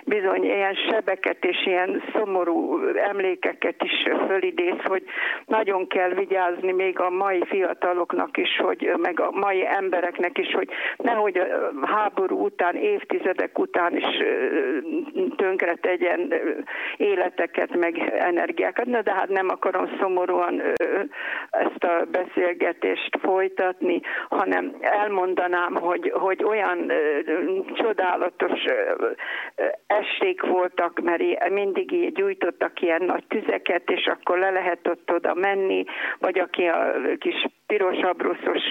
bizony ilyen sebeket és ilyen szomorú emlékeket is fölidéz, hogy nagyon kell vigyázni még a mai fiataloknak is, hogy meg a mai embereknek is, hogy nehogy a háború után, évtizedek után is tönkre tegyen életeket, meg energiákat. Na de hát nem akarom szomorúan ezt a beszélgetést folytatni, hanem elmondanám, hogy, hogy olyan csodálatos esték voltak, mert mindig így gyújtottak ilyen nagy tüzeket, és akkor le lehet ott oda menni, vagy aki a kis piros abroszos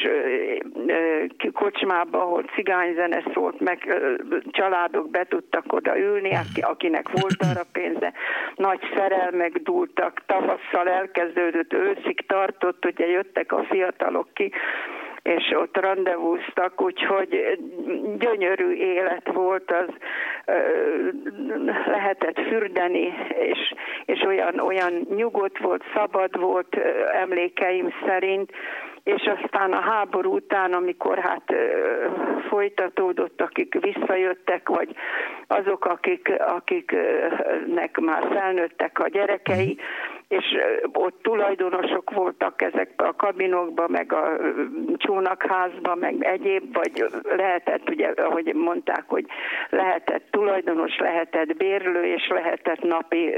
kocsmába, ahol cigányzene szólt, meg családok be tudtak oda ülni, akinek volt arra pénze. Nagy szerelmek dúltak, tavasszal elkezdődött, őszig tartott, ugye jöttek a fiatalok ki, és ott rendezvúztak, úgyhogy gyönyörű élet volt, az lehetett fürdeni, és, és olyan, olyan nyugodt volt, szabad volt emlékeim szerint, és aztán a háború után, amikor hát folytatódott, akik visszajöttek, vagy azok, akik, akiknek már felnőttek a gyerekei, és ott tulajdonosok voltak ezekbe a kabinokba, meg a csónakházba, meg egyéb, vagy lehetett, ugye, ahogy mondták, hogy lehetett tulajdonos, lehetett bérlő, és lehetett napi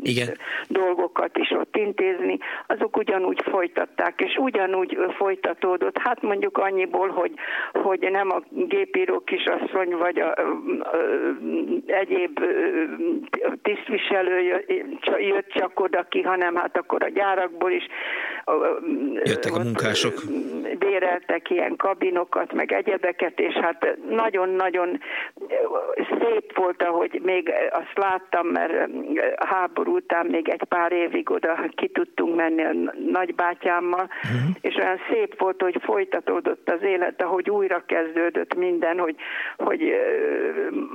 Igen. dolgokat is ott intézni, azok ugyanúgy folytatták, és ugyanúgy folytatódott. Hát mondjuk annyiból, hogy, hogy nem a gépíró kisasszony, vagy a, a, a egyéb tisztviselő jött csak oda ki, hanem hát akkor a gyárakból is jöttek a munkások. Béreltek ilyen kabinokat, meg egyebeket, és hát nagyon-nagyon szép volt, ahogy még azt láttam, mert a háború után még egy pár évig oda ki tudtunk menni a nagybátyámmal, uh-huh. és olyan szép volt, hogy folytatódott az élet, ahogy újra kezdődött minden, hogy, hogy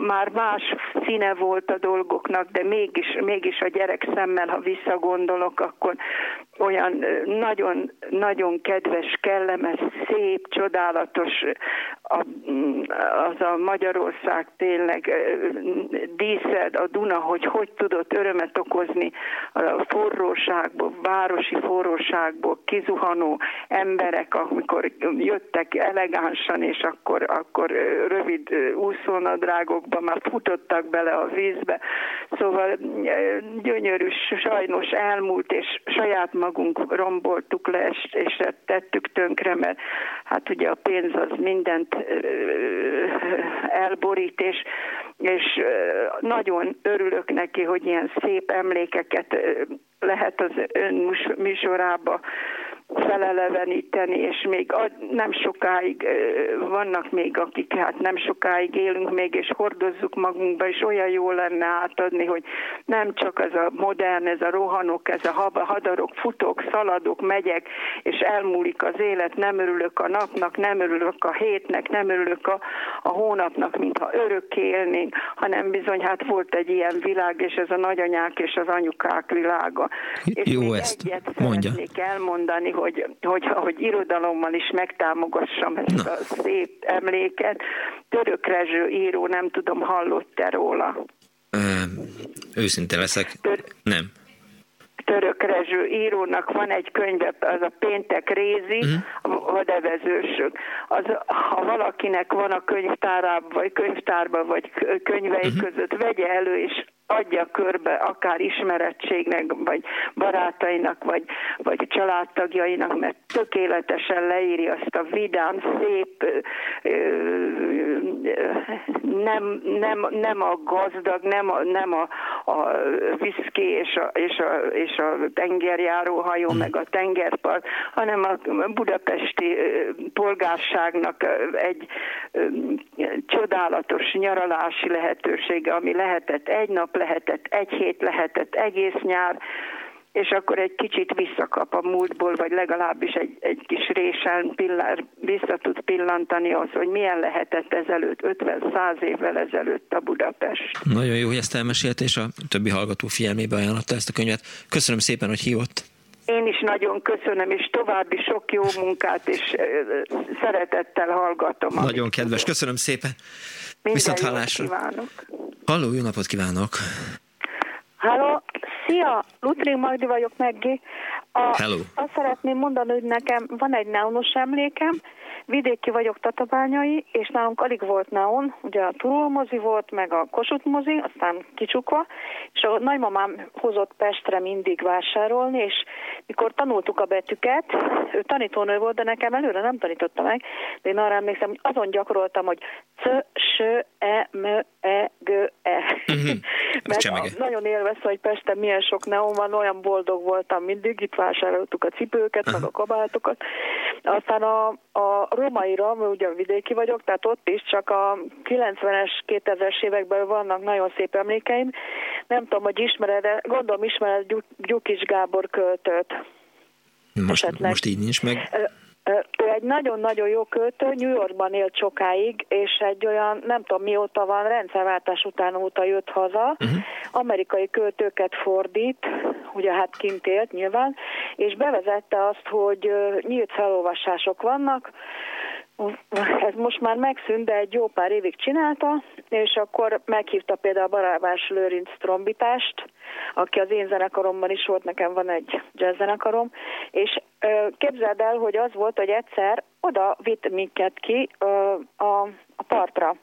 már más színe volt a dolgoknak, de mégis, mégis a gyerek szemmel, ha visszagondolok, akkor olyan nagyon, nagyon kedves, kellemes, szép, csodálatos az a Magyarország tényleg díszed, a Duna, hogy hogy tudott örömet okozni a forróságból, városi forróságból kizuhanó emberek, amikor jöttek elegánsan, és akkor, akkor rövid úszónadrágokba már futottak bele a vízbe. Szóval gyönyörű, sajnos elmúlt, és saját magunk romboltuk le, és, és tettük tönkre, mert hát ugye a pénz az mindent elborít, és, és nagyon örülök neki, hogy ilyen szép emlékeket lehet az ön műsorába feleleveníteni, és még nem sokáig vannak még, akik hát nem sokáig élünk még, és hordozzuk magunkba, és olyan jó lenne átadni, hogy nem csak ez a modern, ez a rohanok, ez a hadarok, futok, szaladok, megyek, és elmúlik az élet, nem örülök a napnak, nem örülök a hétnek, nem örülök a, a hónapnak, mintha örökké élnénk, hanem bizony hát volt egy ilyen világ, és ez a nagyanyák és az anyukák világa. És Jó, ezt egyet mondja. elmondani, hogy, hogy, hogy irodalommal is megtámogassam ezt Na. a szép emléket. Török Rezső író, nem tudom, hallott-e róla? Ö, őszinte leszek. Tör... Nem. Török Rezső írónak van egy könyve, az a Péntek Rézi, uh-huh. a vadevezősök. Az, ha valakinek van a könyvtárában, vagy könyvtárban, vagy könyvei uh-huh. között, vegye elő, és adja körbe akár ismerettségnek, vagy barátainak, vagy, vagy családtagjainak, mert tökéletesen leírja azt a vidám, szép, nem, nem, nem a gazdag, nem a, nem a, a viszki és a, és a, és a tengerjáróhajó, hmm. meg a tengerpart, hanem a budapesti polgárságnak egy csodálatos nyaralási lehetősége, ami lehetett egy nap, lehetett egy hét, lehetett egész nyár, és akkor egy kicsit visszakap a múltból, vagy legalábbis egy, egy kis résen pillár, vissza tud pillantani az, hogy milyen lehetett ezelőtt, 50-100 évvel ezelőtt a Budapest. Nagyon jó, hogy ezt elmesélte, és a többi hallgató figyelmébe ajánlotta ezt a könyvet. Köszönöm szépen, hogy hívott. Én is nagyon köszönöm, és további sok jó munkát, és szeretettel hallgatom. Nagyon kedves, köszönöm szépen. Minden Viszont hallásra. kívánok. Halló, jó napot kívánok! Halló, szia, Lutring Magdi vagyok, Meggi. A, Hello. Azt szeretném mondani, hogy nekem van egy neonos emlékem, vidéki vagyok tatabányai, és nálunk alig volt neon, ugye a turulmozi volt, meg a Kossuth mozi, aztán kicsukva, és a nagymamám hozott Pestre mindig vásárolni, és mikor tanultuk a betűket, ő tanítónő volt, de nekem előre nem tanította meg, de én arra emlékszem, hogy azon gyakoroltam, hogy c, s, e, m, e, g, e. Mert csemege. nagyon élvezte, hogy Pesten milyen sok neon van, olyan boldog voltam mindig, itt vásároltuk a cipőket, meg a kabátokat. Aztán a, a romaira, mert ugye vidéki vagyok, tehát ott is csak a 90-es, 2000-es években vannak nagyon szép emlékeim. Nem tudom, hogy ismered, de gondolom ismered Gyuk- Gyukis Gábor költőt. Most, Esetleg. most így nincs meg. Ő egy nagyon-nagyon jó költő, New Yorkban élt sokáig, és egy olyan, nem tudom mióta van, rendszerváltás után óta jött haza, uh-huh. amerikai költőket fordít, ugye hát kint élt nyilván, és bevezette azt, hogy nyílt felolvasások vannak, ez most már megszűnt, de egy jó pár évig csinálta, és akkor meghívta például Barabás Lőrinc trombitást, aki az én zenekaromban is volt, nekem van egy jazz zenekarom, és képzeld el, hogy az volt, hogy egyszer oda vitt minket ki a, a partra.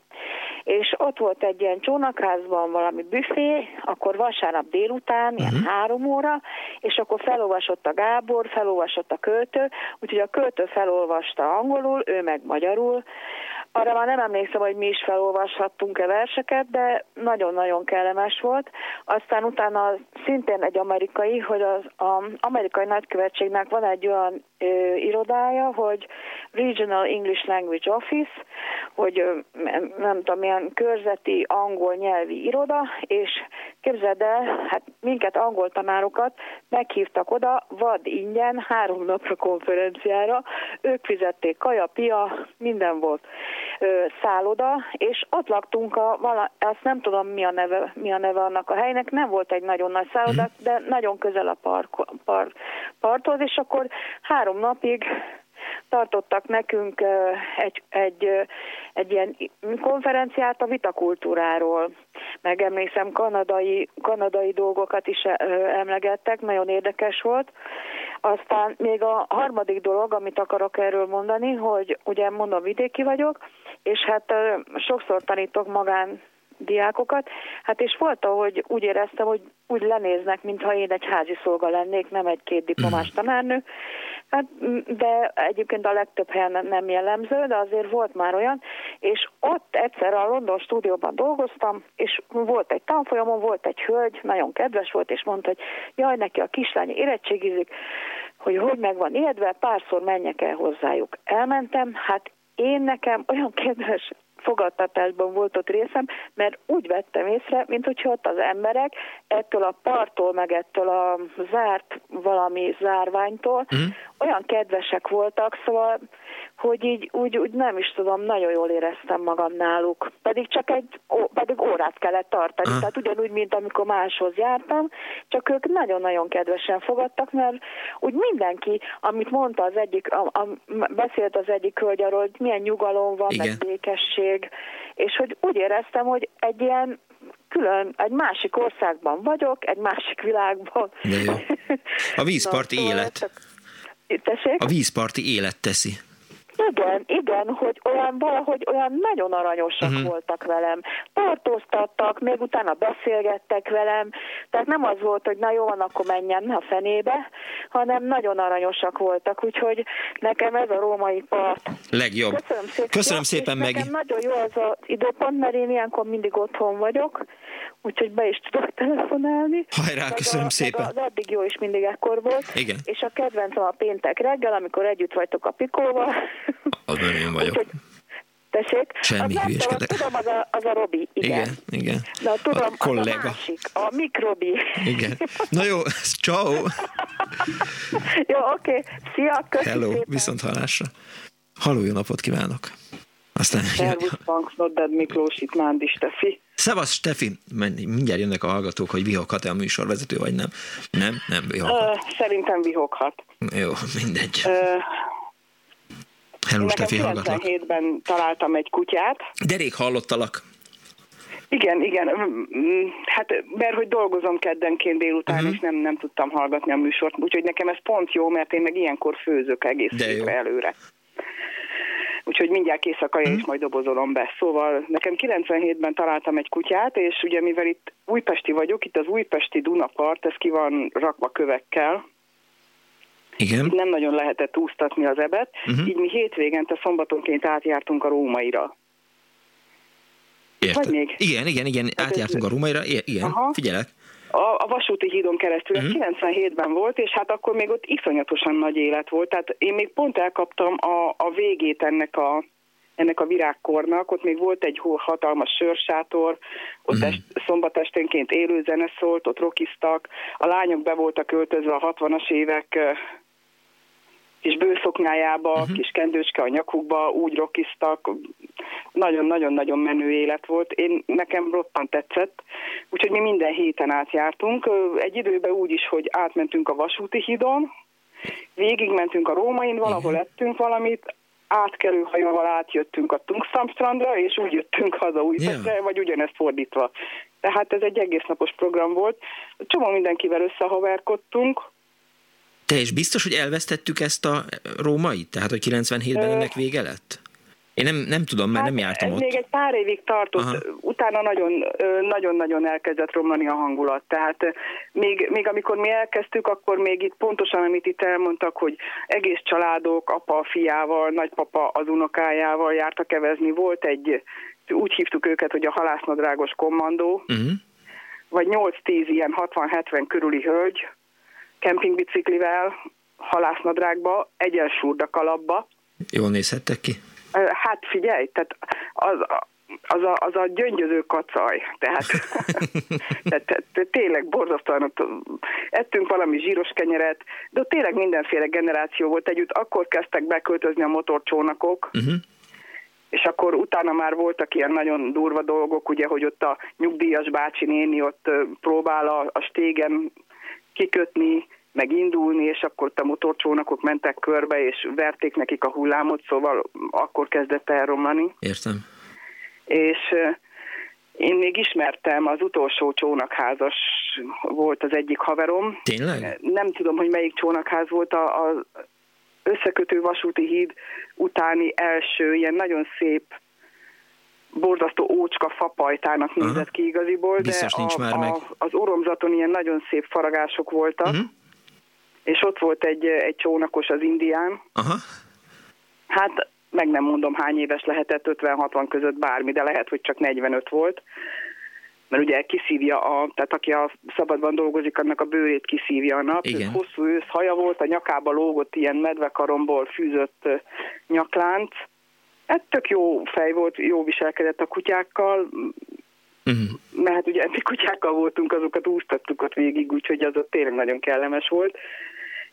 És ott volt egy ilyen csónakházban valami büfé, akkor vasárnap délután, ilyen Mhm. három óra, és akkor felolvasott a Gábor, felolvasott a költő, úgyhogy a költő felolvasta angolul, ő meg magyarul. Arra már nem emlékszem, hogy mi is felolvashattunk-e verseket, de nagyon-nagyon kellemes volt. Aztán utána szintén egy amerikai, hogy az a amerikai nagykövetségnek van egy olyan ö, irodája, hogy Regional English Language Office, hogy ö, nem, nem tudom, milyen körzeti angol nyelvi iroda, és képzeld el, hát minket angol tanárokat meghívtak oda vad ingyen három napra konferenciára, ők fizették kaja, pia, minden volt ö, szálloda, és ott laktunk, a, vala, azt nem tudom mi a, neve, mi a neve annak a helynek, nem volt egy nagyon nagy szálloda, de nagyon közel a park, par, parthoz, és akkor három napig tartottak nekünk egy, egy, egy ilyen konferenciát a vitakultúráról. Meg emlékszem, kanadai, kanadai dolgokat is emlegettek, nagyon érdekes volt. Aztán még a harmadik dolog, amit akarok erről mondani, hogy ugye mondom, vidéki vagyok, és hát sokszor tanítok magán diákokat, hát és volt, ahogy úgy éreztem, hogy úgy lenéznek, mintha én egy házi szolga lennék, nem egy két diplomás tanárnő. Hát, de egyébként a legtöbb helyen nem jellemző, de azért volt már olyan, és ott egyszer a London stúdióban dolgoztam, és volt egy tanfolyamon, volt egy hölgy, nagyon kedves volt, és mondta, hogy jaj, neki a kislány érettségizik, hogy hogy meg van éledve, párszor menjek el hozzájuk. Elmentem, hát én nekem olyan kedves fogadtatásban volt ott részem, mert úgy vettem észre, mint hogyha ott az emberek ettől a parttól, meg ettől a zárt valami zárványtól Mhm. olyan kedvesek voltak, szóval, hogy így úgy, úgy nem is tudom, nagyon jól éreztem magam náluk. Pedig csak egy, ó, pedig órát kellett tartani, Ah. tehát ugyanúgy, mint amikor máshoz jártam, csak ők nagyon-nagyon kedvesen fogadtak, mert úgy mindenki, amit mondta az egyik, a, a, beszélt az egyik hölgy arról, hogy milyen nyugalom van, Igen. meg békesség, és hogy úgy éreztem, hogy egy ilyen külön, egy másik országban vagyok, egy másik világban. De jó. A vízparti Na, szóval élet. Tessék? A vízparti élet teszi. Igen, igen, hogy olyan valahogy olyan nagyon aranyosak uh-huh. voltak velem. Tartóztattak, még utána beszélgettek velem, tehát nem az volt, hogy na jó van, akkor menjen a fenébe, hanem nagyon aranyosak voltak, úgyhogy nekem ez a római part. Legjobb. Köszönöm szépen, Köszönöm szépen, nekem Megi. nagyon jó az az időpont, mert én ilyenkor mindig otthon vagyok, úgyhogy be is tudok telefonálni. Hajrá, Meg köszönöm a, szépen. Meg az addig jó is mindig ekkor volt. Igen. És a kedvencem a péntek reggel, amikor együtt vagytok a Pikóval. Azban én vagyok. Tessék? Semmi az nem hülyeskedek. Tudom, az a, az a Robi, igen. Igen, igen. Na, tudom, A az a kollega. másik, a Mikrobi. Igen. Na jó, ciao. jó, oké. Szia, köszönöm Hello, szépen. viszont hallásra. Halló, jó napot kívánok. Aztán Szervusz, Banksnodded Miklós, itt Mándi Stefi. Szevasz, Stefi! Mindjárt jönnek a hallgatók, hogy vihoghat-e a műsorvezető, vagy nem. Nem, nem Ö, vihoghat. szerintem vihoghat. Jó, mindegy. Ö, Hello, Stefi, hallgatlak. 97-ben találtam egy kutyát. De rég hallottalak. Igen, igen, hát mert hogy dolgozom keddenként délután, uh-huh. és nem, nem tudtam hallgatni a műsort, úgyhogy nekem ez pont jó, mert én meg ilyenkor főzök egész hétre előre. Úgyhogy mindjárt készakaja uh-huh. is majd dobozolom be. Szóval nekem 97-ben találtam egy kutyát, és ugye mivel itt újpesti vagyok, itt az újpesti Dunapart, ez ki van rakva kövekkel, igen. Itt nem nagyon lehetett úsztatni az ebet, uh-huh. így mi hétvégente szombatonként átjártunk a Rómaira. Érted. Vagy még? Igen, igen, igen, hát átjártunk a Rómaira, igen, Aha. figyelek. A, a vasúti hídon keresztül, ez uh-huh. Mhm. 97-ben volt, és hát akkor még ott iszonyatosan nagy élet volt. Tehát én még pont elkaptam a, a végét ennek a, ennek a virágkornak, ott még volt egy hatalmas sörsátor, ott uh-huh. est, szombat esténként élő zene szólt, ott rokiztak, a lányok be voltak költözve a 60-as évek kis bőszoknyájába, uh-huh. kis kendőske a nyakukba, úgy rokiztak, nagyon-nagyon-nagyon menő élet volt. Én nekem rottan tetszett, úgyhogy mi minden héten átjártunk. Egy időben úgy is, hogy átmentünk a vasúti hídon, végigmentünk a Rómain, valahol ettünk valamit, átkelő hajóval átjöttünk a Tungszamstrandra, és úgy jöttünk haza Újpestre, yeah. vagy ugyanezt fordítva. Tehát ez egy egész napos program volt. Csomó mindenkivel összehaverkodtunk, te is biztos, hogy elvesztettük ezt a római? Tehát, hogy 97-ben ennek vége lett? Én nem, nem tudom, mert hát nem jártam ott. Még egy pár évig tartott, Aha. utána nagyon-nagyon elkezdett romlani a hangulat. Tehát még, még amikor mi elkezdtük, akkor még itt pontosan, amit itt elmondtak, hogy egész családok, apa a fiával, nagypapa az unokájával jártak evezni. Volt egy, úgy hívtuk őket, hogy a halásznadrágos kommandó, uh-huh. vagy 8-10 ilyen 60-70 körüli hölgy, kempingbiciklivel, halásznadrágba, egyensúrda kalapba. Jól nézhettek ki? Hát figyelj, tehát az, az a, az a gyöngyöző kacaj, tehát, tehát, tehát tényleg borzasztóan ettünk valami zsíros kenyeret, de ott tényleg mindenféle generáció volt együtt, akkor kezdtek beköltözni a motorcsónakok, uh-huh. és akkor utána már voltak ilyen nagyon durva dolgok, ugye, hogy ott a nyugdíjas bácsi néni ott próbál a, a stégen kikötni, meg indulni, és akkor a motorcsónakok mentek körbe, és verték nekik a hullámot, szóval akkor kezdett elromlani. Értem. És én még ismertem, az utolsó csónakházas volt az egyik haverom. Tényleg? Nem tudom, hogy melyik csónakház volt a, a összekötő vasúti híd utáni első, ilyen nagyon szép borzasztó ócska fapajtának nézett ki igaziból, Biztos de a. A, az oromzaton ilyen nagyon szép faragások voltak, uh-huh. és ott volt egy, egy csónakos az Indián. Aha. Hát meg nem mondom hány éves lehetett, 50-60 között bármi, de lehet, hogy csak 45 volt. Mert ugye kiszívja, a, tehát aki a szabadban dolgozik, annak a bőrét kiszívja a nap. Igen. Hosszú ősz haja volt, a nyakába lógott ilyen medvekaromból fűzött nyaklánc, Hát tök jó fej volt, jó viselkedett a kutyákkal, uh-huh. mert hát ugye mi kutyákkal voltunk, azokat úsztattuk ott végig, úgyhogy az ott tényleg nagyon kellemes volt.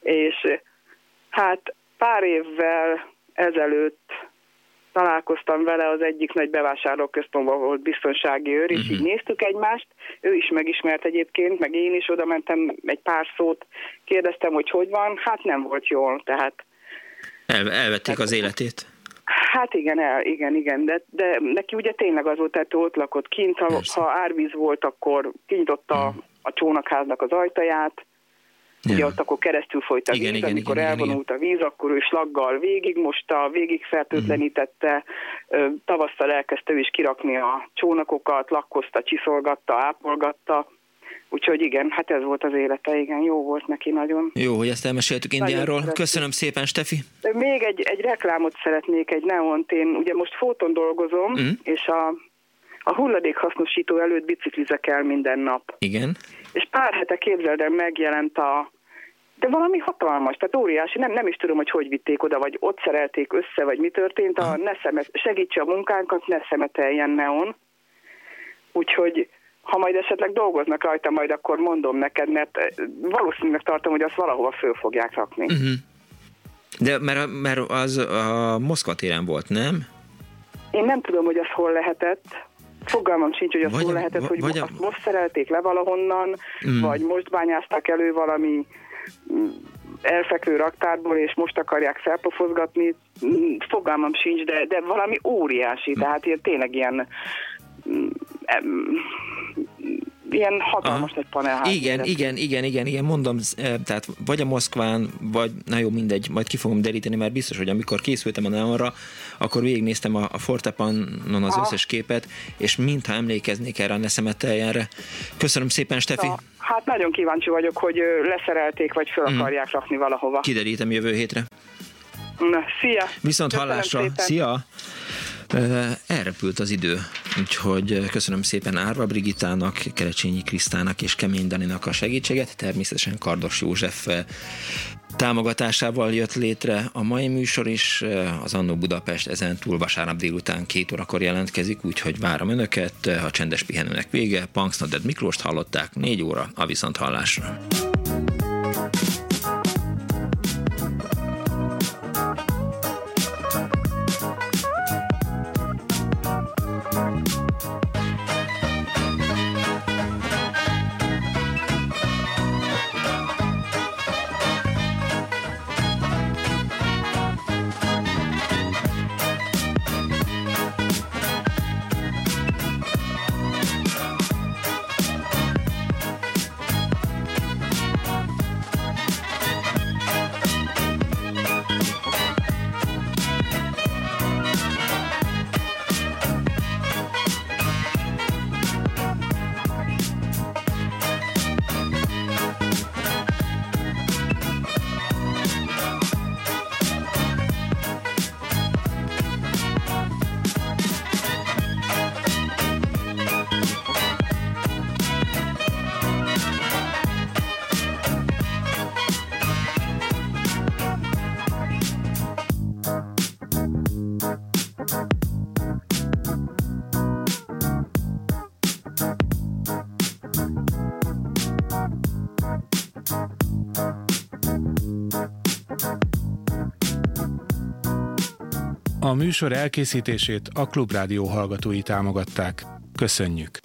És hát pár évvel ezelőtt találkoztam vele az egyik nagy bevásárlóközpontban volt biztonsági őr, és uh-huh. így néztük egymást, ő is megismert egyébként, meg én is oda mentem egy pár szót, kérdeztem, hogy hogy van, hát nem volt jól, tehát... El, elvették az életét? Hát igen, el, igen, igen, de, de neki ugye tényleg az volt, tehát ott lakott kint, ha, ha árvíz volt, akkor kinyitotta hmm. a csónakháznak az ajtaját, ja. ugye ott akkor keresztül folyt a igen, víz, igen, amikor igen, elvonult igen. a víz, akkor ő slaggal végig mosta, végig fertőtlenítette, hmm. tavasszal elkezdte ő is kirakni a csónakokat, lakkozta, csiszolgatta, ápolgatta, Úgyhogy igen, hát ez volt az élete, igen, jó volt neki nagyon. Jó, hogy ezt elmeséltük Indiáról. Köszönöm szépen, Stefi. Még egy, egy reklámot szeretnék, egy neont. Én ugye most fóton dolgozom, mm. és a, a hulladékhasznosító előtt biciklizek el minden nap. Igen. És pár hete képzeld el, megjelent a de valami hatalmas, tehát óriási, nem, nem is tudom, hogy hogy vitték oda, vagy ott szerelték össze, vagy mi történt, a ne szemet, segítse a munkánkat, ne szemeteljen neon. Úgyhogy ha majd esetleg dolgoznak rajta, majd akkor mondom neked, mert eh, valószínűleg tartom, hogy azt valahova föl fogják rakni. Uh-huh. De mert, mert az a Moszkva téren volt, nem? Én nem tudom, hogy az hol lehetett. Fogalmam sincs, hogy az vagy, hol lehetett, hogy vagy a... azt most szerelték le valahonnan, mm. vagy most bányázták elő valami mm, elfekvő raktárból, és most akarják felpofozgatni, mm, fogalmam sincs, de, de valami óriási, tehát ilyen, tényleg ilyen ilyen hatalmas Aha. egy panelház. Igen, igen, igen, igen, igen, mondom, tehát vagy a Moszkván, vagy, na jó, mindegy, majd ki fogom deríteni, mert biztos, hogy amikor készültem a Neonra, akkor végignéztem a, a Fortepanon az Aha. összes képet, és mintha emlékeznék erre a neszemeteljenre. Köszönöm szépen, Stefi. Na, hát nagyon kíváncsi vagyok, hogy leszerelték, vagy fel mm. akarják rakni valahova. Kiderítem jövő hétre. Na, szia! Viszont Köszönöm hallásra! Szépen. Szia! Elrepült az idő, úgyhogy köszönöm szépen Árva Brigitának, Kerecsényi Krisztának és Kemény Daninak a segítséget, természetesen Kardos József támogatásával jött létre a mai műsor is, az Annó Budapest ezen túl vasárnap délután két órakor jelentkezik, úgyhogy várom önöket, a csendes pihenőnek vége, Punks Miklóst hallották, négy óra a viszont műsor elkészítését a Klubrádió hallgatói támogatták. Köszönjük!